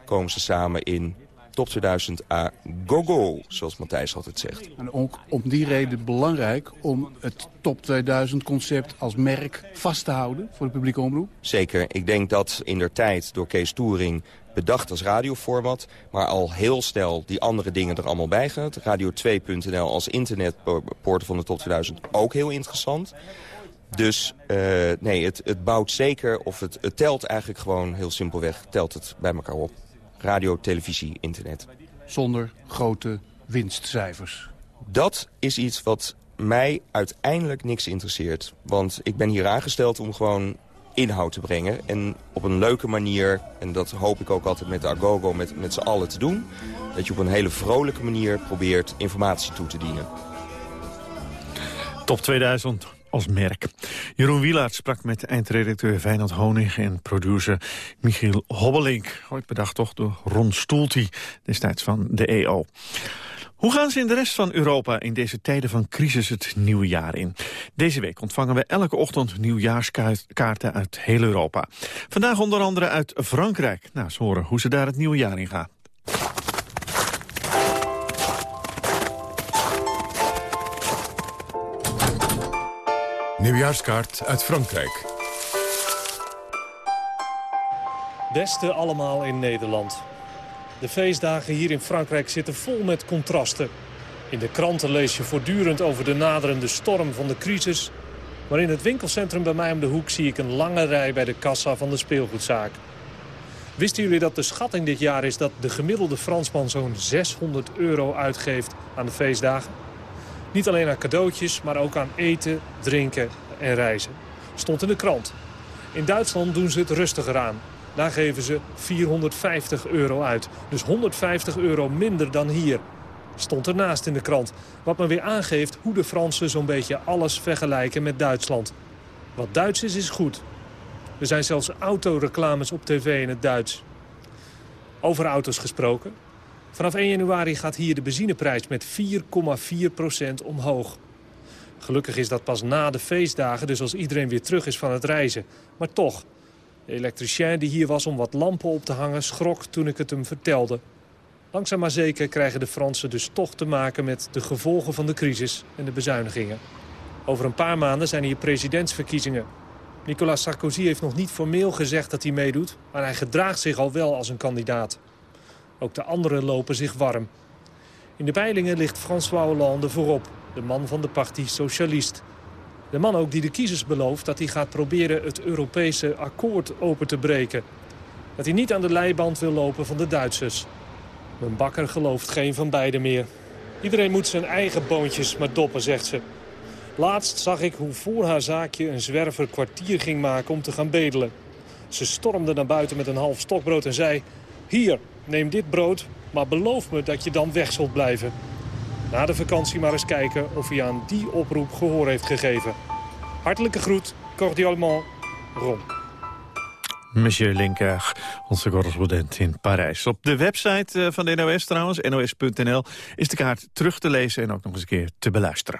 Speaker 13: komen ze samen in top 2000 a go-go, zoals Matthijs altijd zegt.
Speaker 12: En ook om die reden belangrijk om het top 2000 concept als merk vast te houden voor de publieke omroep?
Speaker 13: Zeker. Ik denk dat in der tijd door Kees Toering bedacht als radioformat... maar al heel snel die andere dingen er allemaal bij gaat. Radio2.nl als internetpoort van de top 2000 ook heel interessant. Dus uh, nee, het, het bouwt zeker, of het, het telt eigenlijk gewoon heel simpelweg... telt het bij elkaar op. Radio, televisie, internet.
Speaker 12: Zonder grote winstcijfers.
Speaker 13: Dat is iets wat mij uiteindelijk niks interesseert. Want ik ben hier aangesteld om gewoon inhoud te brengen. En op een leuke manier, en dat hoop ik ook altijd met de Agogo met, met z'n allen te doen... dat je op een hele vrolijke manier probeert informatie toe te dienen.
Speaker 6: Top 2000 als merk. Jeroen Wielaert sprak met eindredacteur Feyenoord Honig en producer Michiel Hobbelink. Ooit bedacht toch door Ron Stoelty, destijds van de EO. Hoe gaan ze in de rest van Europa in deze tijden van crisis het nieuwe jaar in? Deze week ontvangen we elke ochtend nieuwjaarskaarten uit heel Europa. Vandaag onder andere uit Frankrijk. Nou, eens horen hoe ze daar het nieuwe jaar in gaan.
Speaker 1: Nieuwjaarskaart uit Frankrijk.
Speaker 17: Beste allemaal in Nederland. De feestdagen hier in Frankrijk zitten vol met contrasten. In de kranten lees je voortdurend over de naderende storm van de crisis. Maar in het winkelcentrum bij mij om de hoek zie ik een lange rij bij de kassa van de speelgoedzaak. Wisten jullie dat de schatting dit jaar is dat de gemiddelde Fransman zo'n 600 euro uitgeeft aan de feestdagen? Niet alleen aan cadeautjes, maar ook aan eten, drinken en reizen. Stond in de krant. In Duitsland doen ze het rustiger aan. Daar geven ze 450 euro uit. Dus 150 euro minder dan hier. Stond ernaast in de krant. Wat me weer aangeeft hoe de Fransen zo'n beetje alles vergelijken met Duitsland. Wat Duits is, is goed. Er zijn zelfs autoreclames op tv in het Duits. Over auto's gesproken. Vanaf 1 januari gaat hier de benzineprijs met 4,4% omhoog. Gelukkig is dat pas na de feestdagen, dus als iedereen weer terug is van het reizen. Maar toch, de elektricien die hier was om wat lampen op te hangen... schrok toen ik het hem vertelde. Langzaam maar zeker krijgen de Fransen dus toch te maken... met de gevolgen van de crisis en de bezuinigingen. Over een paar maanden zijn hier presidentsverkiezingen. Nicolas Sarkozy heeft nog niet formeel gezegd dat hij meedoet... maar hij gedraagt zich al wel als een kandidaat. Ook de anderen lopen zich warm. In de peilingen ligt François Hollande voorop, de man van de Parti Socialiste. De man ook die de kiezers belooft dat hij gaat proberen het Europese akkoord open te breken. Dat hij niet aan de leiband wil lopen van de Duitsers. Mijn bakker gelooft geen van beiden meer. Iedereen moet zijn eigen boontjes maar doppen, zegt ze. Laatst zag ik hoe voor haar zaakje een zwerver kwartier ging maken om te gaan bedelen. Ze stormde naar buiten met een half stokbrood en zei... Hier, neem dit brood, maar beloof me dat je dan weg zult blijven. Na de vakantie maar eens kijken of hij aan die oproep gehoor heeft gegeven. Hartelijke groet, cordialement, Ron.
Speaker 6: Monsieur Linker, onze correspondent in Parijs. Op de website eh, van de NOS trouwens, nos.nl, is de kaart terug te lezen en ook nog eens een keer te beluisteren.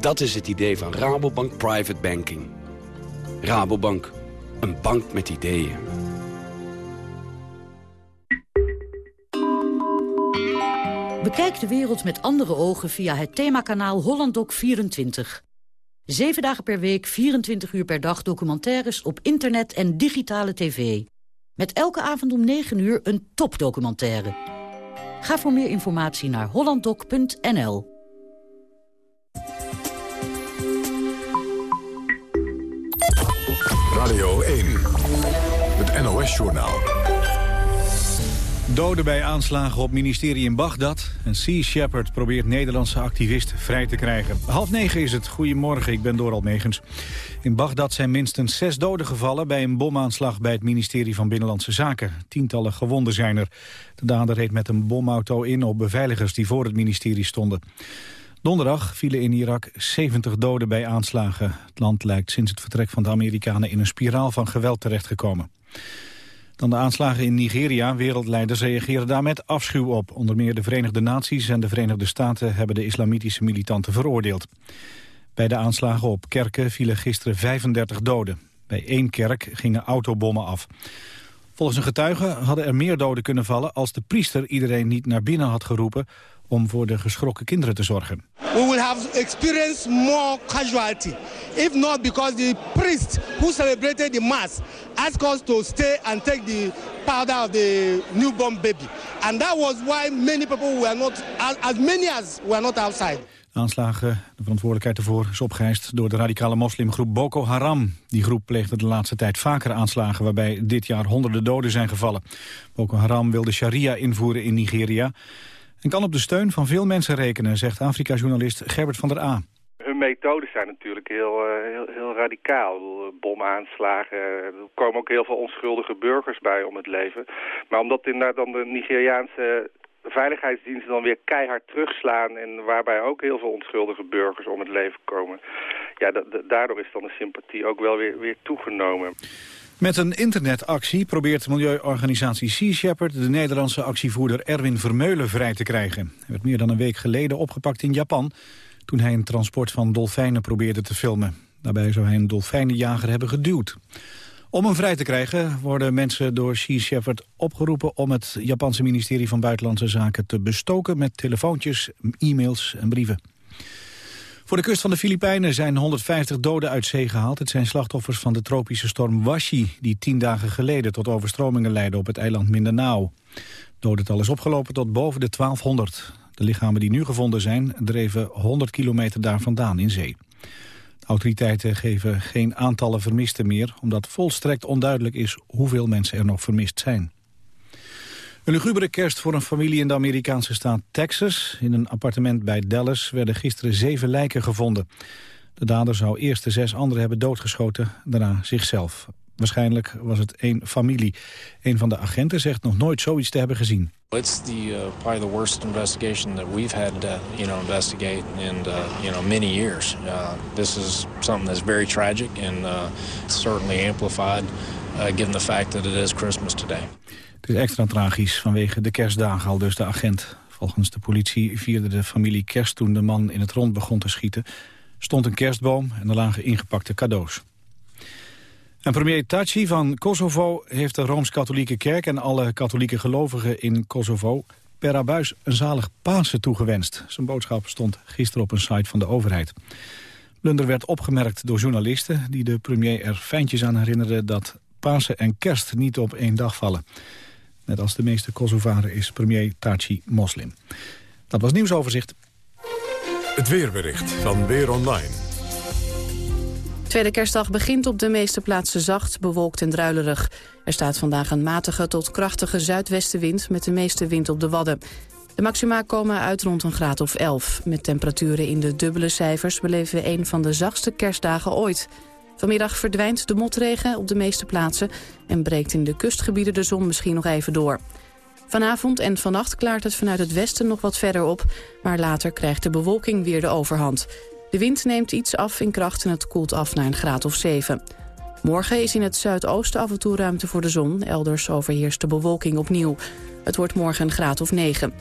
Speaker 18: Dat is het idee van Rabobank Private Banking. Rabobank, een bank met ideeën.
Speaker 19: Bekijk de wereld met andere ogen via het themakanaal HollandDoc24. Zeven dagen per week, 24 uur per dag documentaires op internet en digitale tv. Met elke avond om 9 uur een topdocumentaire. Ga voor meer informatie naar hollanddoc.nl.
Speaker 1: NOS-journaal.
Speaker 2: Doden bij aanslagen op ministerie in Bagdad. En Sea Shepherd probeert Nederlandse activist vrij te krijgen. Half negen is het. Goedemorgen, ik ben Doral Megens. In Bagdad zijn minstens zes doden gevallen... bij een bomaanslag bij het ministerie van Binnenlandse Zaken. Tientallen gewonden zijn er. De dader reed met een bomauto in op beveiligers die voor het ministerie stonden. Donderdag vielen in Irak 70 doden bij aanslagen. Het land lijkt sinds het vertrek van de Amerikanen... in een spiraal van geweld terechtgekomen. Dan de aanslagen in Nigeria. Wereldleiders reageren daar met afschuw op. Onder meer de Verenigde Naties en de Verenigde Staten hebben de islamitische militanten veroordeeld. Bij de aanslagen op kerken vielen gisteren 35 doden. Bij één kerk gingen autobommen af. Volgens een getuige hadden er meer doden kunnen vallen als de priester iedereen niet naar binnen had geroepen om voor de geschrokken kinderen te zorgen.
Speaker 20: We will have experienced more casualty. If not because the priest who celebrated the mass asked us to stay and take the powder of the newborn baby. And that was why many people were not, as many as were not outside.
Speaker 2: De aanslagen, de verantwoordelijkheid ervoor is opgeheist door de radicale moslimgroep Boko Haram. Die groep pleegde de laatste tijd vaker aanslagen waarbij dit jaar honderden doden zijn gevallen. Boko Haram wil de sharia invoeren in Nigeria en kan op de steun van veel mensen rekenen, zegt Afrika-journalist Gerbert van der A.
Speaker 21: Hun methodes zijn natuurlijk heel, uh, heel, heel radicaal. Bomaanslagen, er komen ook heel veel onschuldige burgers bij om het leven. Maar omdat inderdaad dan de Nigeriaanse veiligheidsdiensten dan weer keihard terugslaan... en waarbij ook heel veel onschuldige burgers om het leven komen... ja, daardoor is dan de sympathie ook wel weer, weer toegenomen.
Speaker 2: Met een internetactie probeert milieuorganisatie Sea Shepherd... de Nederlandse actievoerder Erwin Vermeulen vrij te krijgen. Hij werd meer dan een week geleden opgepakt in Japan... toen hij een transport van dolfijnen probeerde te filmen. Daarbij zou hij een dolfijnenjager hebben geduwd. Om hem vrij te krijgen worden mensen door Sea Shepherd opgeroepen... om het Japanse ministerie van Buitenlandse Zaken te bestoken... met telefoontjes, e-mails en brieven. Voor de kust van de Filipijnen zijn 150 doden uit zee gehaald. Het zijn slachtoffers van de tropische storm Washi... die tien dagen geleden tot overstromingen leidde op het eiland Mindanao. Dodental is opgelopen tot boven de 1200. De lichamen die nu gevonden zijn dreven 100 kilometer daar vandaan in zee. Autoriteiten geven geen aantallen vermisten meer... omdat volstrekt onduidelijk is hoeveel mensen er nog vermist zijn. Een lugubere kerst voor een familie in de Amerikaanse staat Texas. In een appartement bij Dallas werden gisteren zeven lijken gevonden. De dader zou eerst de zes anderen hebben doodgeschoten, daarna zichzelf. Waarschijnlijk was het één familie. Een van de agenten zegt nog nooit zoiets te hebben gezien.
Speaker 22: It's the uh, probably the worst investigation that we've had to you know investigate in uh, you know many years. Uh, this is something that's very tragic and uh, certainly amplified uh, given the fact that it is Christmas today.
Speaker 2: Het is extra tragisch vanwege de kerstdagen al dus de agent. Volgens de politie vierde de familie kerst toen de man in het rond begon te schieten. stond een kerstboom en er lagen ingepakte cadeaus. En premier Taci van Kosovo heeft de Rooms-Katholieke Kerk... en alle katholieke gelovigen in Kosovo per abuis een zalig Pasen toegewenst. Zijn boodschap stond gisteren op een site van de overheid. Blunder werd opgemerkt door journalisten... die de premier er fijntjes aan herinnerden dat Pasen en kerst niet op één dag vallen. Net als de meeste Kosovaren is premier Taci moslim. Dat was nieuwsoverzicht.
Speaker 1: Het weerbericht van Weer Online.
Speaker 23: Tweede kerstdag begint op de meeste plaatsen zacht, bewolkt en druilerig. Er staat vandaag een matige tot krachtige zuidwestenwind... met de meeste wind op de Wadden. De maxima komen uit rond een graad of 11. Met temperaturen in de dubbele cijfers beleven we een van de zachtste kerstdagen ooit. Vanmiddag verdwijnt de motregen op de meeste plaatsen... en breekt in de kustgebieden de zon misschien nog even door. Vanavond en vannacht klaart het vanuit het westen nog wat verder op... maar later krijgt de bewolking weer de overhand. De wind neemt iets af in kracht en het koelt af naar een graad of 7. Morgen is in het zuidoosten af en toe ruimte voor de zon. Elders overheerst de bewolking opnieuw. Het wordt morgen een graad of 9.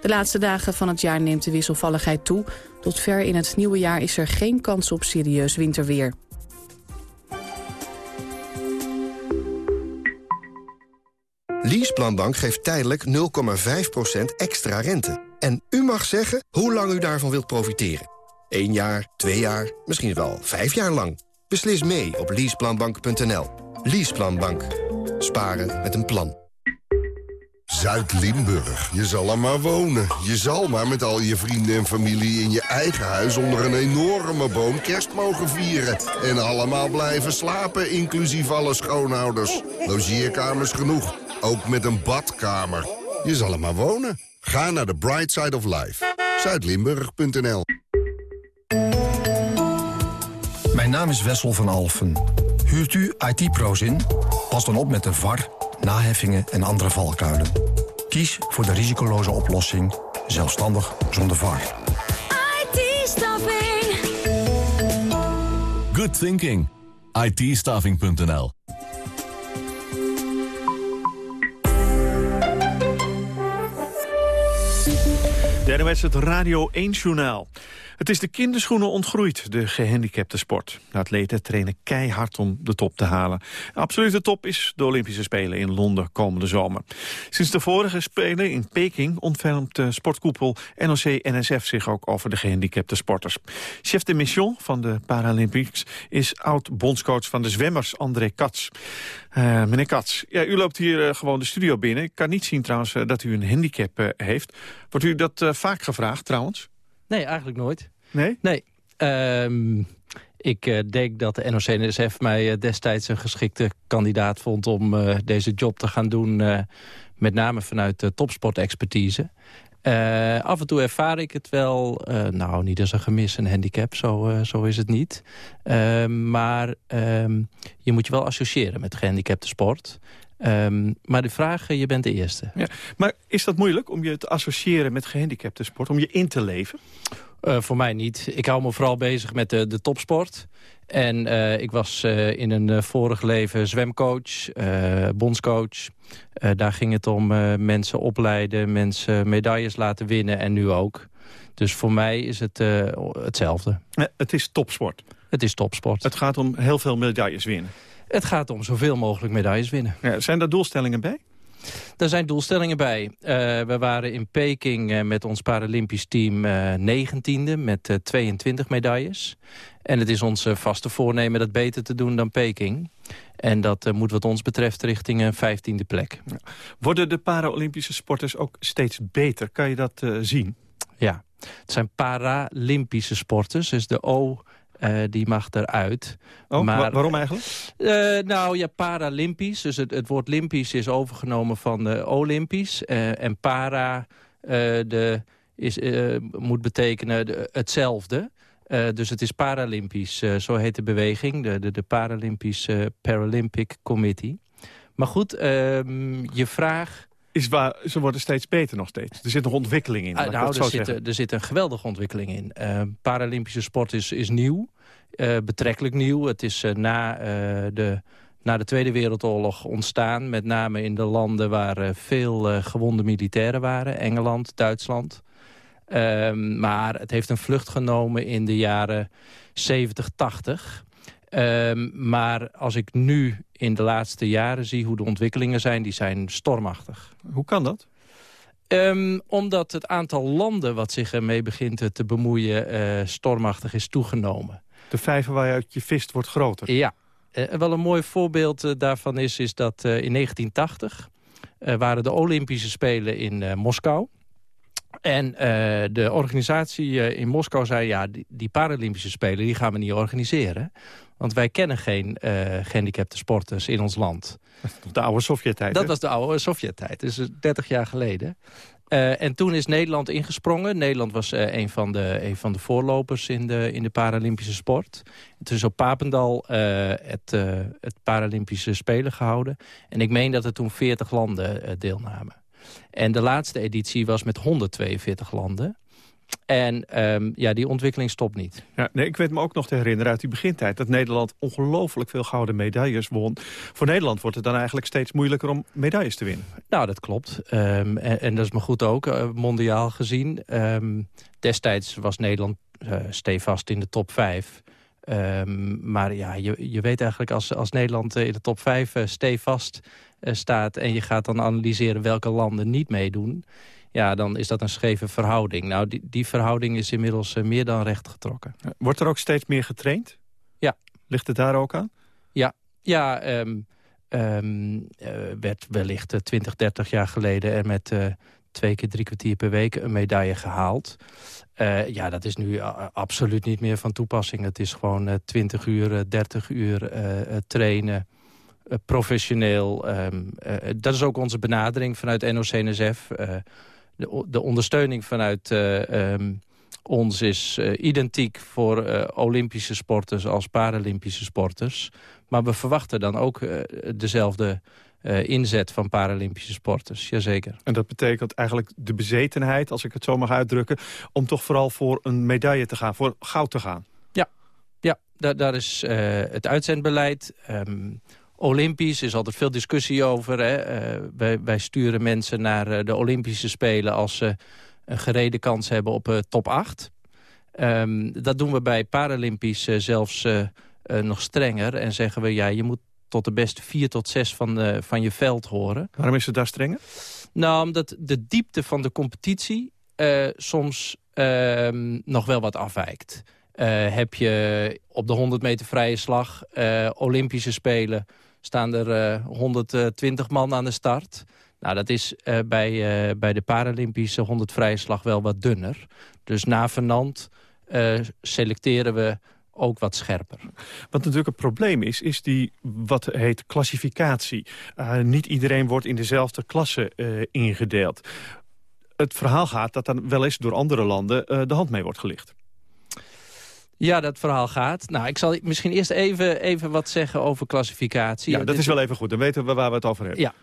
Speaker 23: De laatste dagen van het jaar neemt de wisselvalligheid toe. Tot ver in het nieuwe jaar is er geen kans op serieus winterweer.
Speaker 24: Leaseplanbank geeft tijdelijk 0,5% extra rente. En u mag zeggen hoe lang u daarvan wilt profiteren. 1 jaar, 2 jaar, misschien wel 5 jaar lang. Beslis mee op leaseplanbank.nl. Leaseplanbank. Sparen met een plan.
Speaker 25: Zuid-Limburg. Je zal er maar wonen. Je zal maar met al je vrienden en familie in je eigen huis... onder een enorme boom kerst mogen vieren. En allemaal blijven slapen, inclusief alle schoonouders. Logeerkamers genoeg. Ook met een badkamer. Je zal er maar wonen. Ga naar de Bright Side of Life. Zuidlimburg.nl
Speaker 26: Mijn naam is Wessel van Alfen. Huurt u IT-pro's in? Pas dan op met de VAR, naheffingen en andere valkuilen. Kies voor de risicoloze oplossing, zelfstandig zonder VAR.
Speaker 27: IT-staffing.
Speaker 28: Good thinking. it
Speaker 6: Derde wedstrijd Radio 1-journaal. Het is de kinderschoenen ontgroeid, de gehandicapte sport. De atleten trainen keihard om de top te halen. De absolute top is de Olympische Spelen in Londen komende zomer. Sinds de vorige Spelen in Peking ontfermt de sportkoepel NOC-NSF zich ook over de gehandicapte sporters. Chef de mission van de Paralympics is oud-bondscoach van de zwemmers André Katz. Uh, meneer Katz, ja, u loopt hier uh, gewoon de studio binnen. Ik kan niet zien trouwens dat u een handicap heeft. Wordt u dat vaak gevraagd trouwens?
Speaker 29: Nee, eigenlijk nooit.
Speaker 6: Nee?
Speaker 29: Nee. Um, ik uh, denk dat de NOC-NSF mij uh, destijds een geschikte kandidaat vond... om uh, deze job te gaan doen, met name vanuit de topsportexpertise. af en toe ervaar ik het wel, nou niet als een gemis, een handicap, zo, zo is het niet. Ehm, maar um, je moet je wel associëren met gehandicapte sport... Um, maar de vraag, je bent de eerste.
Speaker 6: Ja, maar is dat moeilijk om je te associëren met gehandicapte sport? Om je in te leven?
Speaker 29: Uh, voor mij niet. Ik hou me vooral bezig met de, de topsport. En uh, ik was uh, in een vorig leven zwemcoach, bondscoach. daar ging het om mensen opleiden, mensen medailles laten winnen en nu ook. Dus voor mij is het hetzelfde.
Speaker 6: het is topsport?
Speaker 29: Het is topsport.
Speaker 6: Het gaat om heel veel medailles winnen?
Speaker 29: Het gaat om zoveel mogelijk medailles winnen.
Speaker 6: Ja, zijn daar doelstellingen bij?
Speaker 29: Er zijn doelstellingen bij. Uh, we waren in Peking uh, met ons Paralympisch team uh, negentiende met 22 medailles. En het is ons vaste voornemen dat beter te doen dan Peking. En dat moet wat ons betreft richting een vijftiende plek. Ja.
Speaker 6: Worden de Paralympische sporters ook steeds beter? Kan je dat zien?
Speaker 29: Ja, het zijn Paralympische sporters. Dus de O uh, die mag eruit.
Speaker 6: Oh, maar, waarom eigenlijk?
Speaker 29: Uh, nou ja, Paralympisch. Dus het, het woord Olympisch is overgenomen van de Olympisch. Uh, en para de, is, moet betekenen de, hetzelfde. dus het is Paralympisch. zo heet de beweging. De, de, de Paralympische Paralympic Committee. Maar goed, ehm, je vraag
Speaker 6: is waar, ze worden steeds beter nog steeds. Er zit nog ontwikkeling in.
Speaker 29: Uh, nou, er zit, er zit, een geweldige ontwikkeling in. Uh, Paralympische sport is, is nieuw. Uh, betrekkelijk nieuw. Het is na, de, na de Tweede Wereldoorlog ontstaan. Met name in de landen waar veel gewonde militairen waren. Engeland, Duitsland. Ehm, maar het heeft een vlucht genomen in de jaren 70, 80... Um, maar als ik nu in de laatste jaren zie hoe de ontwikkelingen zijn... die zijn stormachtig.
Speaker 6: Hoe kan dat?
Speaker 29: Um, omdat het aantal landen wat zich ermee begint te bemoeien... Uh, stormachtig is toegenomen.
Speaker 6: De vijver waar je uit je vist wordt groter?
Speaker 29: Ja. Uh, wel een mooi voorbeeld uh, daarvan is, is dat in 1980... waren de Olympische Spelen in Moskou. En de organisatie in Moskou zei... ja, die, die Paralympische Spelen die gaan we niet organiseren. Want wij kennen geen uh, gehandicapte sporters in ons land.
Speaker 6: De oude Sovjet-tijd.
Speaker 29: Dat was de oude Sovjet-tijd, dus 30 jaar geleden. Uh, en toen is Nederland ingesprongen. Nederland was uh, een, van de, een van de voorlopers in de, in de Paralympische sport. Toen is op Papendal uh, het, het Paralympische Spelen gehouden. En ik meen dat er toen 40 landen deelnamen. En de laatste editie was met 142 landen. En um, ja, die ontwikkeling stopt niet.
Speaker 6: Ja, nee, ik weet me ook nog te herinneren uit die begintijd... dat Nederland ongelooflijk veel gouden medailles won. Voor Nederland wordt het dan eigenlijk steeds moeilijker om medailles te winnen.
Speaker 29: Nou, dat klopt. Um, en, en, dat is maar goed ook, uh, mondiaal gezien. Um, destijds was Nederland uh, stevast in de top 5... Um, maar ja, je, je weet eigenlijk als, als Nederland in de top 5 uh, stevast uh, staat... en je gaat dan analyseren welke landen niet meedoen ja, dan is dat een scheve verhouding. Nou, die, die verhouding is inmiddels meer dan recht getrokken.
Speaker 6: Wordt er ook steeds meer getraind?
Speaker 29: Ja.
Speaker 6: Ligt het daar ook aan?
Speaker 29: Ja, ja um, um, uh, werd wellicht uh, 20, 30 jaar geleden... er met uh, twee keer drie kwartier per week een medaille gehaald. Uh, ja, dat is nu absoluut niet meer van toepassing. Het is gewoon 20 uur, 30 uur trainen professioneel. Ehm, dat is ook onze benadering vanuit NOC-NSF. de, de, ondersteuning vanuit ehm, ons is identiek voor Olympische sporters als Paralympische sporters. Maar we verwachten dan ook dezelfde uh, inzet van Paralympische sporters. Jazeker.
Speaker 6: En dat betekent eigenlijk de bezetenheid, als ik het zo mag uitdrukken... om toch vooral voor een medaille te gaan, voor goud te gaan.
Speaker 29: Ja, ja daar, daar is uh, het uitzendbeleid... Um, Olympisch is altijd veel discussie over. Hè. Uh, wij, wij, sturen mensen naar de Olympische Spelen... als ze een gereden kans hebben op top 8. Um, ehm, dat doen we bij Paralympisch zelfs nog strenger. En zeggen we, ja, je moet tot de beste vier tot zes van, de, van je veld horen.
Speaker 6: Waarom is het daar strenger?
Speaker 29: Nou, omdat de diepte van de competitie uh, soms uh, nog wel wat afwijkt. Uh, heb je op de 100 meter vrije slag Olympische Spelen... staan er 120 man aan de start. Nou, dat is bij, bij de Paralympische 100 vrije slag wel wat dunner. Dus na Vernant selecteren we ook wat scherper.
Speaker 6: Wat natuurlijk een probleem is, is die wat heet klassificatie. Uh, niet iedereen wordt in dezelfde klasse uh, ingedeeld. Het verhaal gaat dat dan wel eens door andere landen uh, de hand mee wordt gelicht.
Speaker 29: Ja, dat verhaal gaat. Nou, ik zal misschien eerst even, even wat zeggen over klassificatie.
Speaker 6: Ja, dat is wel even goed. Dan weten we waar we het over hebben.
Speaker 29: Ja.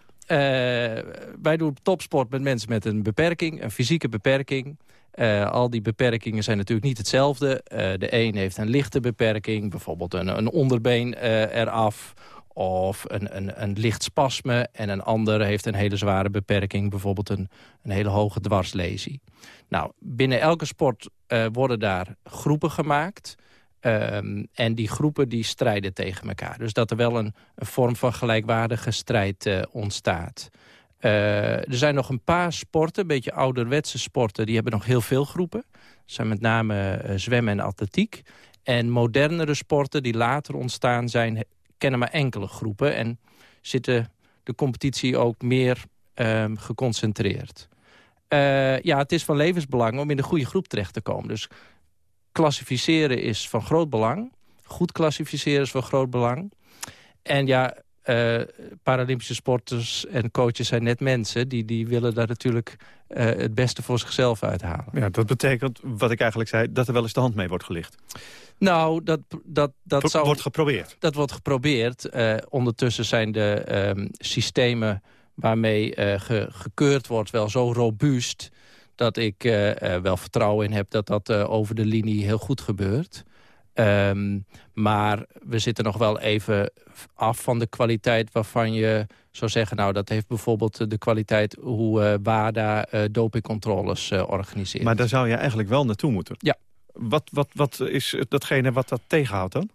Speaker 29: wij doen topsport met mensen met een beperking, een fysieke beperking. Uh, al die beperkingen zijn natuurlijk niet hetzelfde. Uh, de een heeft een lichte beperking, bijvoorbeeld een, een onderbeen uh, eraf... of een, een, een licht spasme. En een ander heeft een hele zware beperking, bijvoorbeeld een, een hele hoge dwarslesie. Nou, binnen elke sport worden daar groepen gemaakt... Um, en die groepen die strijden tegen elkaar. Dus dat er wel een, een vorm van gelijkwaardige strijd ontstaat. Uh, er zijn nog een paar sporten, een beetje ouderwetse sporten... die hebben nog heel veel groepen. Dat zijn met name uh, zwemmen en atletiek. En modernere sporten die later ontstaan zijn... kennen maar enkele groepen en zitten de competitie ook meer uh, geconcentreerd. Uh, ja, het is van levensbelang om in de goede groep terecht te komen. Dus klassificeren is van groot belang. Goed klassificeren is van groot belang. En ja, uh, Paralympische sporters en coaches zijn net mensen. Die, die willen daar natuurlijk uh, het beste voor zichzelf uithalen.
Speaker 6: Ja, dat betekent, wat ik eigenlijk zei, dat er wel eens de hand mee wordt gelicht.
Speaker 29: Nou, dat, dat, dat zou,
Speaker 6: wordt geprobeerd.
Speaker 29: Dat wordt geprobeerd. Uh, ondertussen zijn de um, systemen waarmee ge, gekeurd wordt wel zo robuust... dat ik wel vertrouwen in heb dat dat over de linie heel goed gebeurt. Um, maar we zitten nog wel even af van de kwaliteit waarvan je zou zeggen... nou, dat heeft bijvoorbeeld de kwaliteit hoe uh, WADA uh, dopingcontroles uh, organiseert.
Speaker 6: Maar daar zou je eigenlijk wel naartoe moeten.
Speaker 29: Ja.
Speaker 6: Wat, wat, wat is datgene wat dat tegenhoudt dan?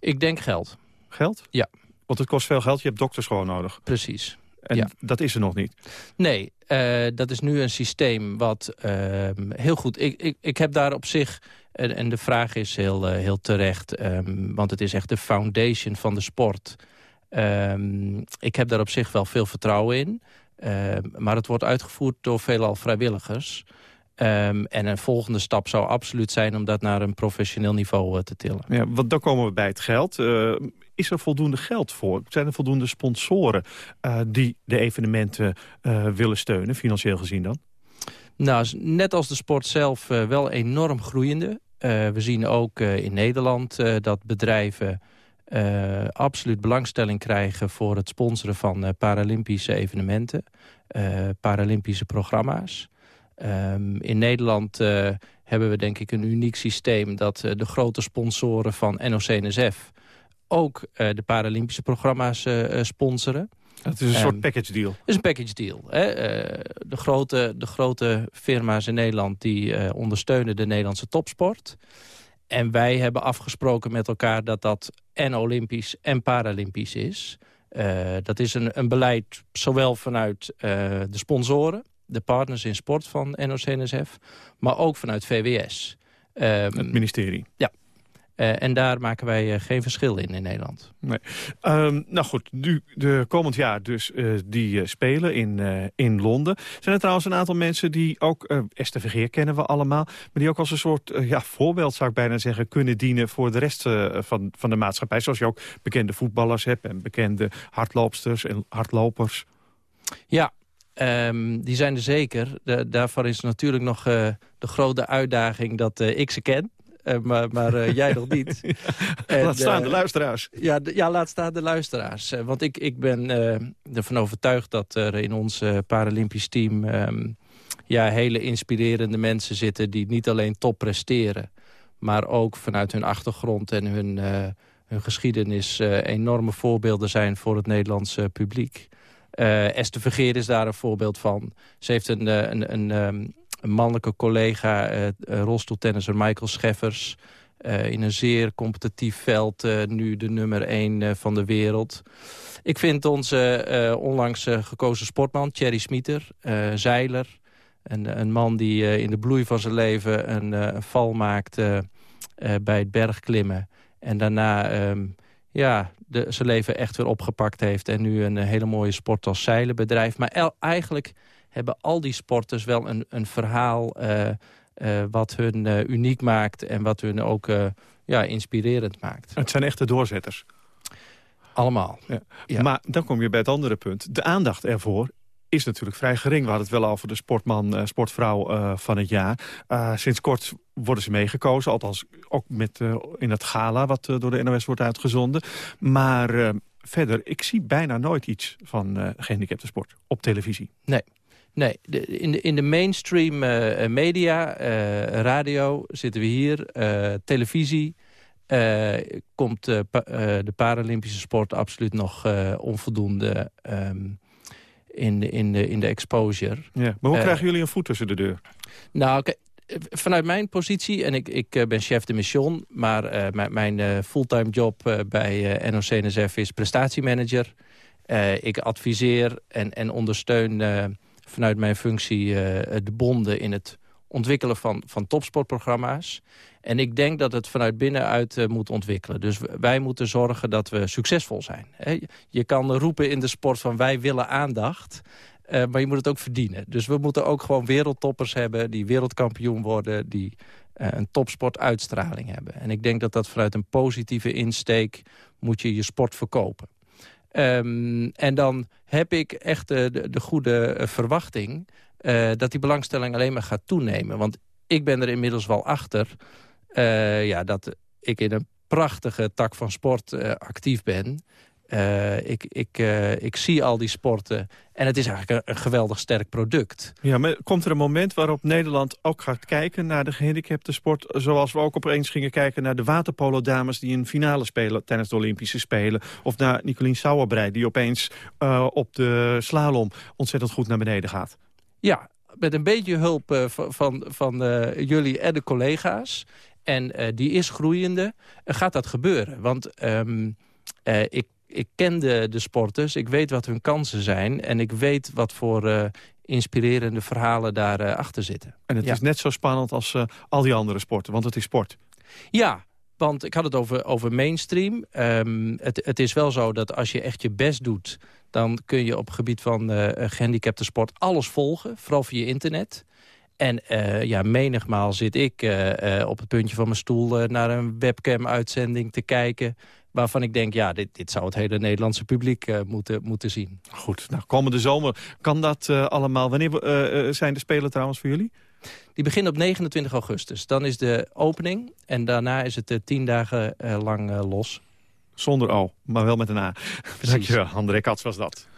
Speaker 29: Ik denk geld.
Speaker 6: Geld?
Speaker 29: Ja.
Speaker 6: Want het kost veel geld, je hebt dokters gewoon nodig.
Speaker 29: Precies.
Speaker 6: En
Speaker 29: ja.
Speaker 6: dat is er nog niet?
Speaker 29: Nee, uh, dat is nu een systeem wat uh, heel goed... Ik, ik, ik heb daar op zich en, en de vraag is heel, uh, heel terecht, um, want het is echt de foundation van de sport. Um, ik heb daar op zich wel veel vertrouwen in. Maar het wordt uitgevoerd door veelal vrijwilligers. En een volgende stap zou absoluut zijn om dat naar een professioneel niveau uh, te tillen.
Speaker 6: Ja, want dan komen we bij het geld. Uh, is er voldoende geld voor? Zijn er voldoende sponsoren die de evenementen willen steunen, financieel gezien dan?
Speaker 29: Nou, net als de sport zelf wel enorm groeiende. We zien ook in Nederland dat bedrijven absoluut belangstelling krijgen... voor het sponsoren van Paralympische evenementen, Paralympische programma's. Um, in Nederland hebben we denk ik een uniek systeem... dat de grote sponsoren van NOC-NSF ook de Paralympische programma's sponsoren.
Speaker 6: Het is een soort package deal. Het
Speaker 29: is een package deal. Hè. De, grote, de grote firma's in Nederland die ondersteunen de Nederlandse topsport. En wij hebben afgesproken met elkaar dat dat en Olympisch en Paralympisch is. Dat is een, een beleid zowel vanuit de sponsoren, de partners in sport van NOC-NSF... maar ook vanuit VWS.
Speaker 6: Um, het ministerie.
Speaker 29: Ja. Uh, en daar maken wij uh, geen verschil in in Nederland.
Speaker 6: Nee. Um, nou goed, nu, de komend jaar dus uh, die spelen in, in Londen. Zijn er trouwens een aantal mensen die ook, Esther Vergeer kennen we allemaal... maar die ook als een soort ja, voorbeeld, zou ik bijna zeggen... kunnen dienen voor de rest van, van de maatschappij. Zoals je ook bekende voetballers hebt en bekende hardloopsters en hardlopers.
Speaker 29: Ja, Um, die zijn er zeker. De, daarvan is natuurlijk nog uh, de grote uitdaging dat uh, ik ze ken. Uh, maar maar jij nog niet.
Speaker 6: en, laat staan de luisteraars.
Speaker 29: Ja, ja, laat staan de luisteraars. want ik, ik ben ervan overtuigd dat er in ons Paralympisch team... Um, ja, hele inspirerende mensen zitten die niet alleen top presteren... maar ook vanuit hun achtergrond en hun, hun geschiedenis... enorme voorbeelden zijn voor het Nederlandse publiek. Uh, Esther Vergeer is daar een voorbeeld van. Ze heeft een, eh, een, ehm, een mannelijke collega, uh, rolstoeltennisser Michael Scheffers... In een zeer competitief veld nu de nummer 1 uh, van de wereld. Ik vind onze onlangs gekozen sportman, Thierry Smieter, zeiler... Een, een, man die in de bloei van zijn leven een, val maakte bij het bergklimmen... en daarna um, ja, de, zijn leven echt weer opgepakt heeft... en nu een eh, hele mooie sport als zeilen bedrijft. Maar eigenlijk hebben al die sporters wel een, een verhaal... Uh, uh, wat hun uh, uniek maakt en wat hun ook ja, inspirerend maakt.
Speaker 6: Het zijn echte doorzetters.
Speaker 29: Allemaal.
Speaker 6: Ja. Ja. Maar dan kom je bij het andere punt. De aandacht ervoor is natuurlijk vrij gering. We hadden het wel over de sportman, uh, sportvrouw uh, van het jaar. Uh, sinds kort worden ze meegekozen. Althans, ook met, in het gala wat door de NOS wordt uitgezonden. Maar verder, ik zie bijna nooit iets van gehandicapte sport op televisie.
Speaker 29: Nee. Nee, in, de, in de mainstream media, radio zitten we hier, televisie... komt de Paralympische sport absoluut nog onvoldoende... Um, in de, in de, in de exposure.
Speaker 6: Ja, maar hoe uh, krijgen jullie een voet tussen de deur?
Speaker 29: Nou, kijk, vanuit mijn positie, en ik, ik eh, ben chef de mission... maar uh, mijn, mijn fulltime job bij NOC-NSF is prestatiemanager. ik adviseer en, en ondersteun vanuit mijn functie de bonden... in het ontwikkelen van, van topsportprogramma's. En ik denk dat het vanuit binnenuit uh, moet ontwikkelen. Dus wij moeten zorgen dat we succesvol zijn. Je kan roepen in de sport van wij willen aandacht... Uh, maar je moet het ook verdienen. Dus we moeten ook gewoon wereldtoppers hebben... die wereldkampioen worden, die uh, een topsportuitstraling hebben. En ik denk dat dat vanuit een positieve insteek... moet je je sport verkopen. Um, en dan heb ik echt de goede verwachting... dat die belangstelling alleen maar gaat toenemen. Want ik ben er inmiddels wel achter uh, ja, dat ik in een prachtige tak van sport uh, actief ben. Ik, ik, ik zie al die sporten en het is eigenlijk een, geweldig sterk product.
Speaker 6: Ja, maar komt er een moment waarop Nederland ook gaat kijken naar de gehandicapte sport... zoals we ook opeens gingen kijken naar de waterpolo-dames... die een finale spelen tijdens de Olympische Spelen... of naar Nicolien Sauerbrei die opeens op de slalom ontzettend goed naar beneden gaat?
Speaker 29: Ja, met een beetje hulp uh, van, van uh, jullie en de collega's en uh, die is groeiende, gaat dat gebeuren. Want um, uh, ik, ik ken de, de sporters, ik weet wat hun kansen zijn... en ik weet wat voor inspirerende verhalen daarachter achter zitten.
Speaker 6: En het
Speaker 29: ja.
Speaker 6: is net zo spannend als al die andere sporten, want het is sport.
Speaker 29: Ja, want ik had het over, over mainstream. Um, het, het is wel zo dat als je echt je best doet... dan kun je op het gebied van uh, gehandicapte sport alles volgen. Vooral via internet. En uh, ja, menigmaal zit ik uh, op het puntje van mijn stoel... naar een webcam-uitzending te kijken... waarvan ik denk, ja, dit, dit zou het hele Nederlandse publiek moeten, moeten zien.
Speaker 6: Goed, nou, komende zomer kan dat allemaal. Wanneer zijn de Spelen trouwens voor jullie?
Speaker 29: Die beginnen op 29 augustus. Dan is de opening en daarna is het tien dagen lang los.
Speaker 6: Zonder O, maar wel met een A. Dankjewel, André Kats was dat.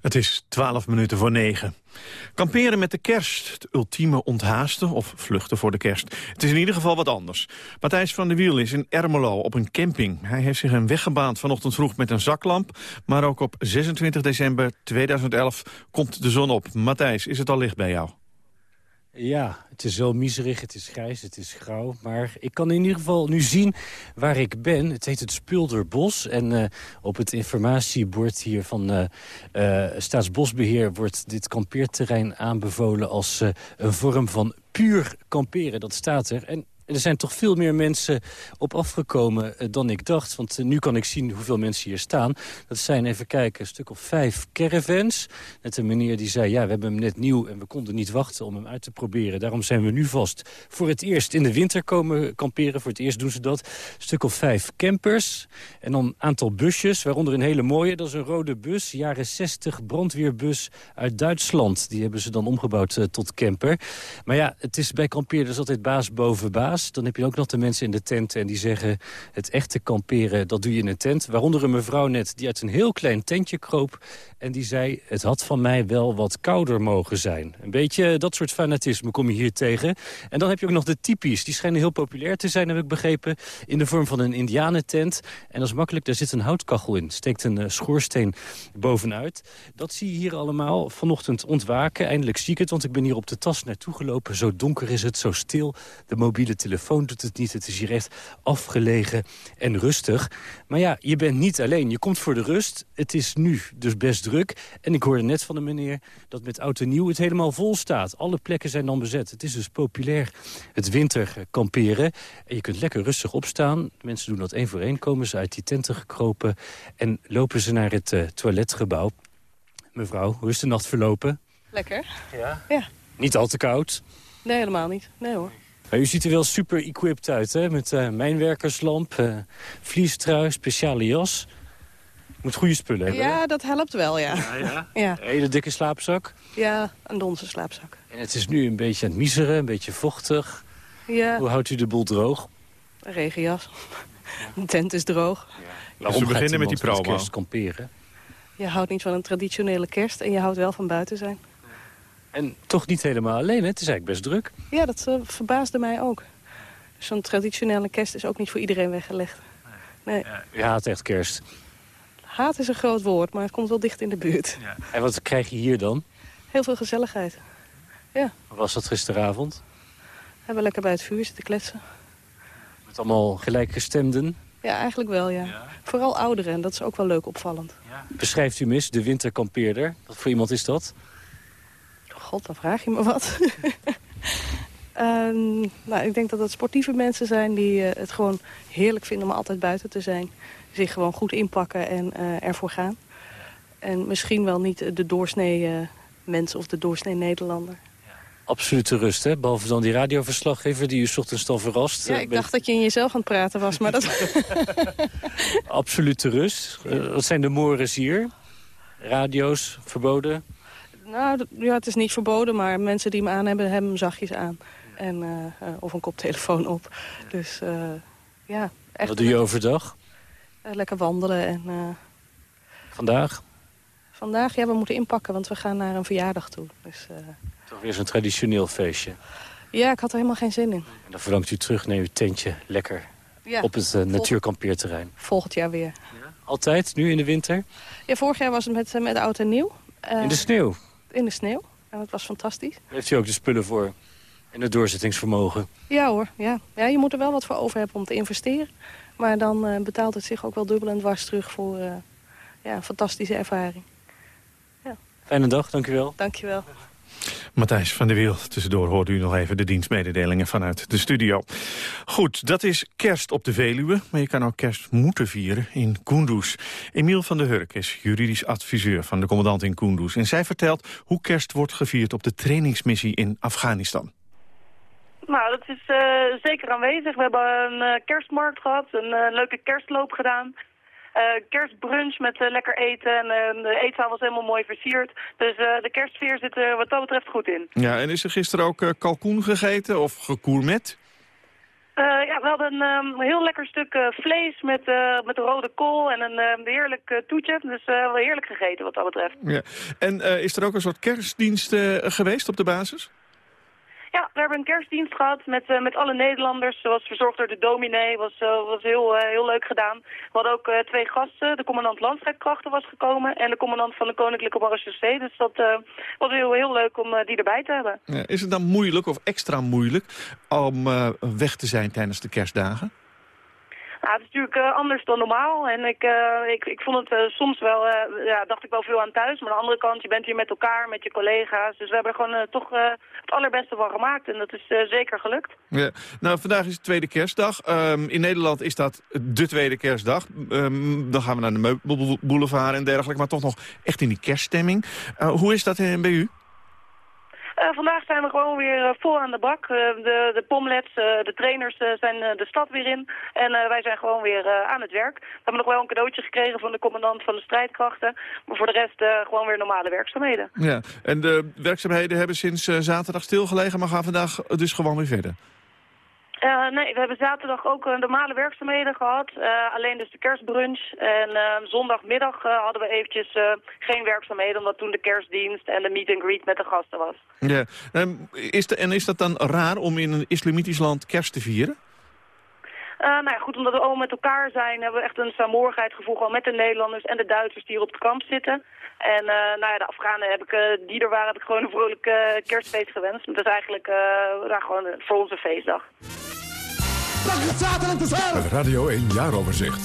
Speaker 6: Het is 12 minuten voor 9. Kamperen met de kerst, het ultieme onthaasten of vluchten voor de kerst. Het is in ieder geval wat anders. Matthijs van der Wiel is in Ermelo op een camping. Hij heeft zich een weg gebaand vanochtend vroeg met een zaklamp. Maar ook op 26 december 2011 komt de zon op. Matthijs, is het al licht bij jou?
Speaker 27: Ja, het is wel miserig, het is grijs, het is grauw. Maar ik kan in ieder geval nu zien waar ik ben. Het heet het Spulderbos. En uh, op het informatiebord hier van uh, uh, Staatsbosbeheer... wordt dit kampeerterrein aanbevolen als een vorm van puur kamperen. Dat staat er. En En er zijn toch veel meer mensen op afgekomen eh, dan ik dacht. Want eh, nu kan ik zien hoeveel mensen hier staan. Dat zijn, even kijken, een stuk of vijf caravans. Net een meneer die zei, ja, we hebben hem net nieuw... en we konden niet wachten om hem uit te proberen. Daarom zijn we nu vast voor het eerst in de winter komen kamperen. Voor het eerst doen ze dat. Een stuk of vijf campers. En dan een aantal busjes, waaronder een hele mooie. Dat is een rode bus, jaren 60 brandweerbus uit Duitsland. Die hebben ze dan omgebouwd uh, tot camper. Maar ja, het is bij kampeerders altijd baas boven baas. Dan heb je ook nog de mensen in de tent en die zeggen... het echte kamperen, dat doe je in een tent. Waaronder een mevrouw net die uit een heel klein tentje kroop... en die zei, het had van mij wel wat kouder mogen zijn. Een beetje dat soort fanatisme kom je hier tegen. En dan heb je ook nog de typies. Die schijnen heel populair te zijn, heb ik begrepen... in de vorm van een indianentent. En dat is makkelijk, daar zit een houtkachel in. Steekt een uh, schoorsteen bovenuit. Dat zie je hier allemaal vanochtend ontwaken. Eindelijk zie ik het, want ik ben hier op de tas naartoe gelopen. Zo donker is het, zo stil. De mobiele telefoon doet het niet. Het is hier echt afgelegen en rustig. Maar ja, je bent niet alleen. Je komt voor de rust. Het is nu dus best druk. En ik hoorde net van de meneer dat met oud en nieuw het helemaal vol staat. Alle plekken zijn dan bezet. Het is dus populair het winter kamperen. En je kunt lekker rustig opstaan. Mensen doen dat één voor één. Komen ze uit die tenten gekropen en lopen ze naar het uh, toiletgebouw. Mevrouw, hoe is de nacht verlopen?
Speaker 30: Lekker.
Speaker 27: Ja?
Speaker 30: Ja.
Speaker 27: Niet al te koud?
Speaker 30: Nee, helemaal niet. Nee hoor.
Speaker 27: Maar u ziet er wel super equipped uit, hè? Met uh, mijnwerkerslamp, uh, vliestrui, speciale jas. Moet goede spullen hebben.
Speaker 30: Ja, dat helpt wel, ja.
Speaker 27: Ja, ja?
Speaker 30: ja.
Speaker 27: Een hele dikke slaapzak.
Speaker 30: Ja, een donse slaapzak.
Speaker 27: En het is nu een beetje aan het miseren, een beetje vochtig.
Speaker 30: Ja.
Speaker 27: Hoe houdt u de boel droog?
Speaker 30: Een regenjas. De tent is droog.
Speaker 6: Ja. Laten we beginnen met die promo.
Speaker 27: kerst kamperen?
Speaker 30: Je houdt niet van een traditionele kerst en je houdt wel van buiten zijn.
Speaker 27: En toch niet helemaal alleen, hè? Het is eigenlijk best druk.
Speaker 30: Ja, dat uh, verbaasde mij ook. Zo'n traditionele kerst is ook niet voor iedereen weggelegd. Nee.
Speaker 27: Ja, u haat echt kerst.
Speaker 30: Haat is een groot woord, maar het komt wel dicht in de buurt.
Speaker 27: Ja. En wat krijg je hier dan?
Speaker 30: Heel veel gezelligheid. Ja.
Speaker 27: Hoe was dat gisteravond?
Speaker 30: We hebben lekker bij het vuur zitten kletsen.
Speaker 27: Met allemaal gelijkgestemden?
Speaker 30: Ja, eigenlijk wel, ja. ja. Vooral ouderen, en dat is ook wel leuk opvallend.
Speaker 27: Ja. Beschrijft u mis, de winterkampeerder. Wat voor iemand is dat?
Speaker 30: God, dan vraag je me wat. um, nou, ik denk dat het sportieve mensen zijn die uh, het gewoon heerlijk vinden om altijd buiten te zijn. Zich gewoon goed inpakken en uh, ervoor gaan. En misschien wel niet de doorsnee uh, mens of de doorsnee Nederlander.
Speaker 27: Absolute rust, hè? Behalve dan die radioverslaggever die u 's ochtends dan verrast.
Speaker 30: Ja, ik dacht dat je in jezelf aan het praten was, maar dat...
Speaker 27: Absolute rust. Uh, wat zijn de mores hier? Radio's verboden?
Speaker 30: Nou, ja, het is niet verboden, maar mensen die hem aan hebben, hebben hem zachtjes aan. En, uh, uh, of een koptelefoon op. Dus uh, ja. Echt
Speaker 27: Wat doe je overdag?
Speaker 30: lekker wandelen en...
Speaker 27: Vandaag?
Speaker 30: Vandaag, ja, we moeten inpakken, want we gaan naar een verjaardag toe. Dus,
Speaker 27: Toch weer zo'n traditioneel feestje?
Speaker 30: Ja, ik had er helemaal geen zin in.
Speaker 27: En dan verlangt u terug naar uw tentje, lekker
Speaker 30: ja,
Speaker 27: op het natuurkampeerterrein?
Speaker 30: Volgend jaar weer.
Speaker 27: Ja? Altijd, nu in de winter?
Speaker 30: Ja, vorig jaar was het met, met oud en nieuw.
Speaker 27: in de sneeuw?
Speaker 30: In de sneeuw. En dat was fantastisch.
Speaker 27: Heeft u ook de spullen voor en het doorzettingsvermogen?
Speaker 30: Ja hoor, ja. ja. Je moet er wel wat voor over hebben om te investeren. Maar dan uh, betaalt het zich ook wel dubbel en dwars terug voor uh, ja, een fantastische ervaring. Ja.
Speaker 27: Fijne dag, dank u wel.
Speaker 30: Dank je wel.
Speaker 6: Matthijs van der Wiel. Tussendoor hoort u nog even de dienstmededelingen vanuit de studio. Goed, dat is kerst op de Veluwe, maar je kan ook kerst moeten vieren in Kunduz. Emiel van der Hurk is juridisch adviseur van de commandant in Kunduz. En zij vertelt hoe kerst wordt gevierd op de trainingsmissie in Afghanistan.
Speaker 31: Nou, dat is uh, zeker aanwezig. We hebben een uh, kerstmarkt gehad, een uh, leuke kerstloop gedaan. Uh, kerstbrunch met uh, lekker eten en uh, de eetzaal was helemaal mooi versierd. Dus de kerstsfeer zit er wat dat betreft goed in.
Speaker 6: Ja, en is er gisteren ook kalkoen gegeten of gekoermet?
Speaker 31: ja, we hadden een um, heel lekker stuk vlees met, met rode kool en een heerlijk toetje. Dus wel heerlijk gegeten wat dat betreft.
Speaker 6: Ja. En is er ook een soort kerstdienst geweest op de basis?
Speaker 31: Ja, we hebben een kerstdienst gehad met, uh, met alle Nederlanders. Was verzorgd door de dominee, was, uh, was heel, uh, heel leuk gedaan. We hadden ook twee gasten. De commandant landstrijdkrachten was gekomen en de commandant van de Koninklijke Marechaussee. Dus dat was heel, heel leuk om die erbij te hebben.
Speaker 6: Is het dan moeilijk of extra moeilijk om weg te zijn tijdens de kerstdagen?
Speaker 31: Ja, het is natuurlijk uh, anders dan normaal. En ik, uh, ik, ik vond het uh, soms wel, ja, dacht ik wel veel aan thuis. Maar aan de andere kant, je bent hier met elkaar, met je collega's. Dus we hebben er gewoon toch het allerbeste van gemaakt. En dat is zeker gelukt.
Speaker 6: Ja. Nou, vandaag is de tweede kerstdag. Um, in Nederland is dat de tweede kerstdag. Um, dan gaan we naar de meubelboulevard en dergelijke. Maar toch nog echt in die kerststemming. hoe is dat bij u?
Speaker 31: Uh, vandaag zijn we gewoon weer uh, vol aan de bak. Uh, de, de pomlets, de trainers zijn de stad weer in. En wij zijn gewoon weer aan het werk. We hebben nog wel een cadeautje gekregen van de commandant van de strijdkrachten. Maar voor de rest gewoon weer normale werkzaamheden.
Speaker 6: Ja, en de werkzaamheden hebben sinds zaterdag stilgelegen, maar gaan vandaag dus gewoon weer verder.
Speaker 31: Uh, nee, we hebben zaterdag ook uh, normale werkzaamheden gehad. Uh, alleen dus de kerstbrunch. En zondagmiddag hadden we eventjes geen werkzaamheden... omdat toen de kerstdienst en de meet and greet met de gasten was.
Speaker 6: Ja. Um, is de, en is dat dan raar om in een islamitisch land kerst te vieren?
Speaker 31: nou ja, goed, omdat we allemaal met elkaar zijn... hebben we echt een saamhorigheidsgevoel gewoon met de Nederlanders en de Duitsers die hier op het kamp zitten. En nou ja, de Afghanen heb ik, die er waren, heb ik gewoon een vrolijk kerstfeest gewenst. Dat is eigenlijk nou, gewoon voor onze feestdag.
Speaker 1: Het Radio 1 jaaroverzicht.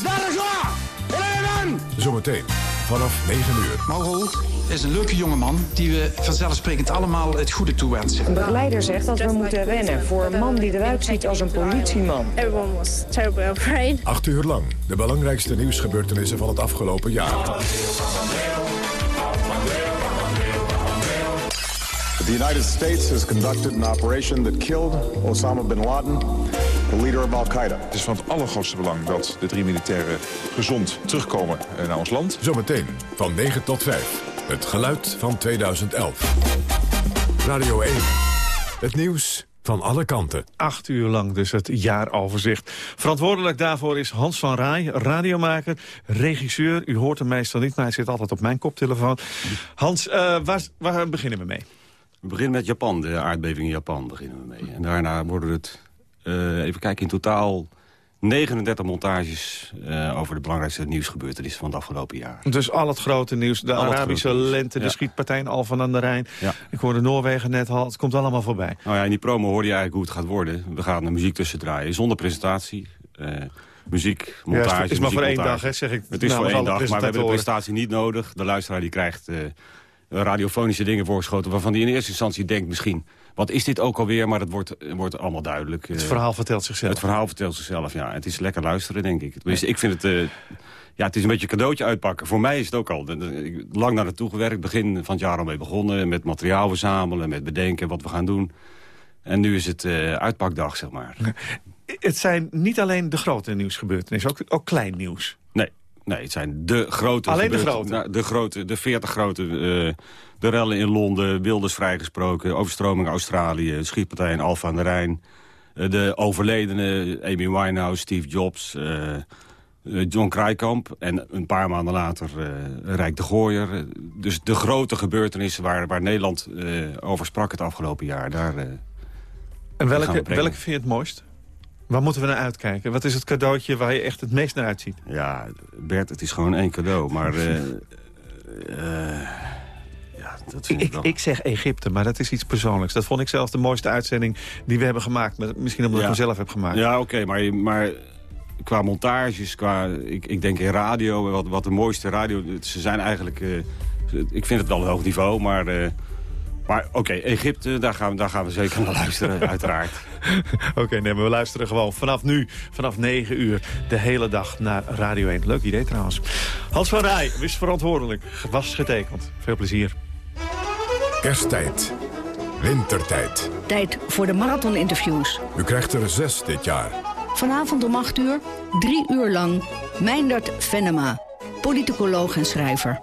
Speaker 1: Zometeen vanaf 9 uur.
Speaker 32: Mauro is een leuke jongeman die we vanzelfsprekend allemaal het goede toewensen.
Speaker 33: Een begeleider zegt dat we moeten rennen voor een man die eruit ziet als een politieman.
Speaker 34: Everyone was terribly afraid.
Speaker 1: Acht uur lang de belangrijkste nieuwsgebeurtenissen van het afgelopen jaar.
Speaker 35: The United States has conducted an operation that killed Osama bin Laden, the leader of Al-Qaeda.
Speaker 36: Het is van het allergrootste belang dat de drie militairen gezond terugkomen eh, naar ons land.
Speaker 1: Zometeen van 9 tot 5. Het geluid van 2011. Radio 1. Het nieuws van alle kanten.
Speaker 6: Acht uur lang dus het jaaroverzicht. Verantwoordelijk daarvoor is Hans van Rij, radiomaker, regisseur. U hoort hem meestal niet, maar hij zit altijd op mijn koptelefoon. Hans, uh, waar, waar beginnen we mee?
Speaker 37: We beginnen met Japan, de aardbeving in Japan beginnen we mee. En daarna worden het, even kijken, in totaal 39 montages uh, over de belangrijkste nieuwsgebeurtenissen van het afgelopen jaar.
Speaker 6: Dus al het grote nieuws, de al Arabische lente, de ja. schietpartij in Alphen aan de Rijn. Ja. Ik hoorde Noorwegen net al, het komt allemaal voorbij.
Speaker 37: Nou ja, in die promo hoorde je eigenlijk hoe het gaat worden. We gaan de muziek tussen draaien, zonder presentatie. Uh, muziek, montage,
Speaker 6: ja, Het is maar voor één dag, hè, zeg ik.
Speaker 37: Het is voor één dag, maar we hebben de presentatie niet nodig. De luisteraar die krijgt... Uh, radiofonische dingen voorgeschoten... waarvan hij in eerste instantie denkt misschien... wat is dit ook alweer, maar het wordt, wordt allemaal duidelijk.
Speaker 6: Het verhaal vertelt zichzelf.
Speaker 37: Het verhaal vertelt zichzelf, ja. Het is lekker luisteren, denk ik. Dus ik vind het... Uh, ja, het is een beetje een cadeautje uitpakken. Voor mij is het ook al lang naar naartoe gewerkt. Begin van het jaar al mee begonnen. Met materiaal verzamelen, met bedenken wat we gaan doen. En nu is het uh, uitpakdag, zeg maar.
Speaker 6: Het zijn niet alleen de grote nieuwsgebeurtenissen, ook, ook klein nieuws.
Speaker 37: Nee, het zijn de grote...
Speaker 6: Alleen de grote?
Speaker 37: Nou, de grote, de 40 grote. Uh, de rellen in Londen, Wilders vrijgesproken... overstroming Australië, schietpartij in Alphen aan de Rijn... Uh, de overledene Amy Winehouse, Steve Jobs... Uh, John Krijkamp en een paar maanden later Rijk de Gooier. Dus de grote gebeurtenissen waar, waar Nederland over sprak het afgelopen jaar. Daar,
Speaker 6: en welke, welke vind je het mooist? Waar moeten we naar uitkijken? Wat is het cadeautje waar je echt het meest naar uitziet?
Speaker 37: Ja, Bert, het is gewoon één cadeau. Maar uh, uh, ja, dat vind
Speaker 6: ik, ik, ik, zeg Egypte, maar dat is iets persoonlijks. Dat vond ik zelf de mooiste uitzending die we hebben gemaakt. Misschien omdat ja. ik hem zelf heb gemaakt.
Speaker 37: Ja, oké, okay, maar, maar qua montages, qua, ik, ik denk in radio, wat, wat de mooiste radio... Ze zijn eigenlijk... Uh, ik vind het wel een hoog niveau, maar... Maar oké, okay, Egypte, daar gaan, we, daar gaan we zeker naar luisteren, uiteraard.
Speaker 6: oké, okay, nee, maar we luisteren gewoon vanaf nu, vanaf 9 uur, de hele dag naar Radio 1. Leuk idee trouwens. Hans van Rij wist verantwoordelijk, was getekend. Veel plezier.
Speaker 1: Kersttijd. Wintertijd.
Speaker 33: Tijd voor de marathoninterviews.
Speaker 1: U krijgt er zes dit jaar.
Speaker 33: Vanavond om 8 uur, drie uur lang, Meindert Venema. Politicoloog en schrijver.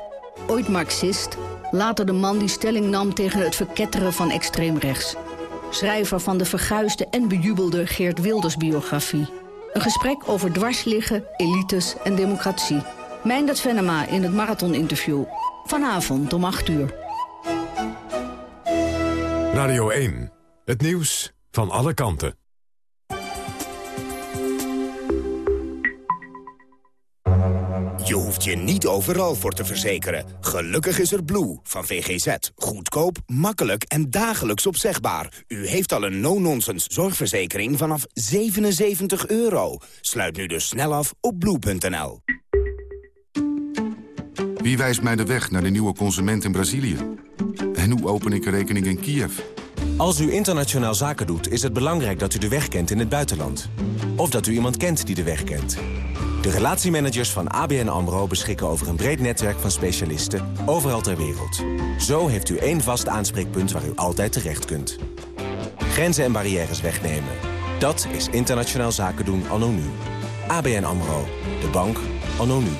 Speaker 33: Ooit marxist Later de man die stelling nam tegen het verketteren van extreemrechts. Schrijver van de verguisde en bejubelde Geert Wilders biografie. Een gesprek over dwarsliggen, elites en democratie. Meindert Venema in het marathoninterview. Vanavond om 8 uur.
Speaker 1: Radio 1. Het nieuws van alle kanten.
Speaker 38: Je hoeft je niet overal voor te verzekeren. Gelukkig is er Blue van VGZ. Goedkoop, makkelijk en dagelijks opzegbaar. U heeft al een no-nonsense zorgverzekering vanaf 77 euro. Sluit nu dus snel af op blue.nl.
Speaker 39: Wie wijst mij de weg naar de nieuwe consument in Brazilië? En hoe open ik een rekening in Kiev?
Speaker 40: Als u internationaal zaken doet, is het belangrijk dat u de weg kent in het buitenland. Of dat u iemand kent die de weg kent. De relatiemanagers van ABN AMRO beschikken over een breed netwerk van specialisten overal ter wereld. Zo heeft u één vast aanspreekpunt waar u altijd terecht kunt. Grenzen en barrières wegnemen. Dat is internationaal zaken doen anno nu. ABN AMRO. De bank anno nu.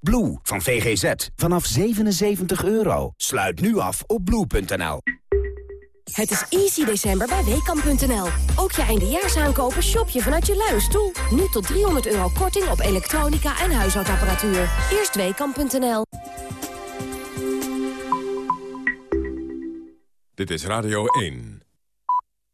Speaker 38: Blue van VGZ. Vanaf 77 euro. Sluit nu af op blue.nl.
Speaker 41: Het is easy december bij Weekamp.nl. Ook je eindejaarsaankopen shop je vanuit je luie stoel. Nu tot 300 euro korting op elektronica en huishoudapparatuur. Eerst Weekamp.nl.
Speaker 1: Dit is Radio 1.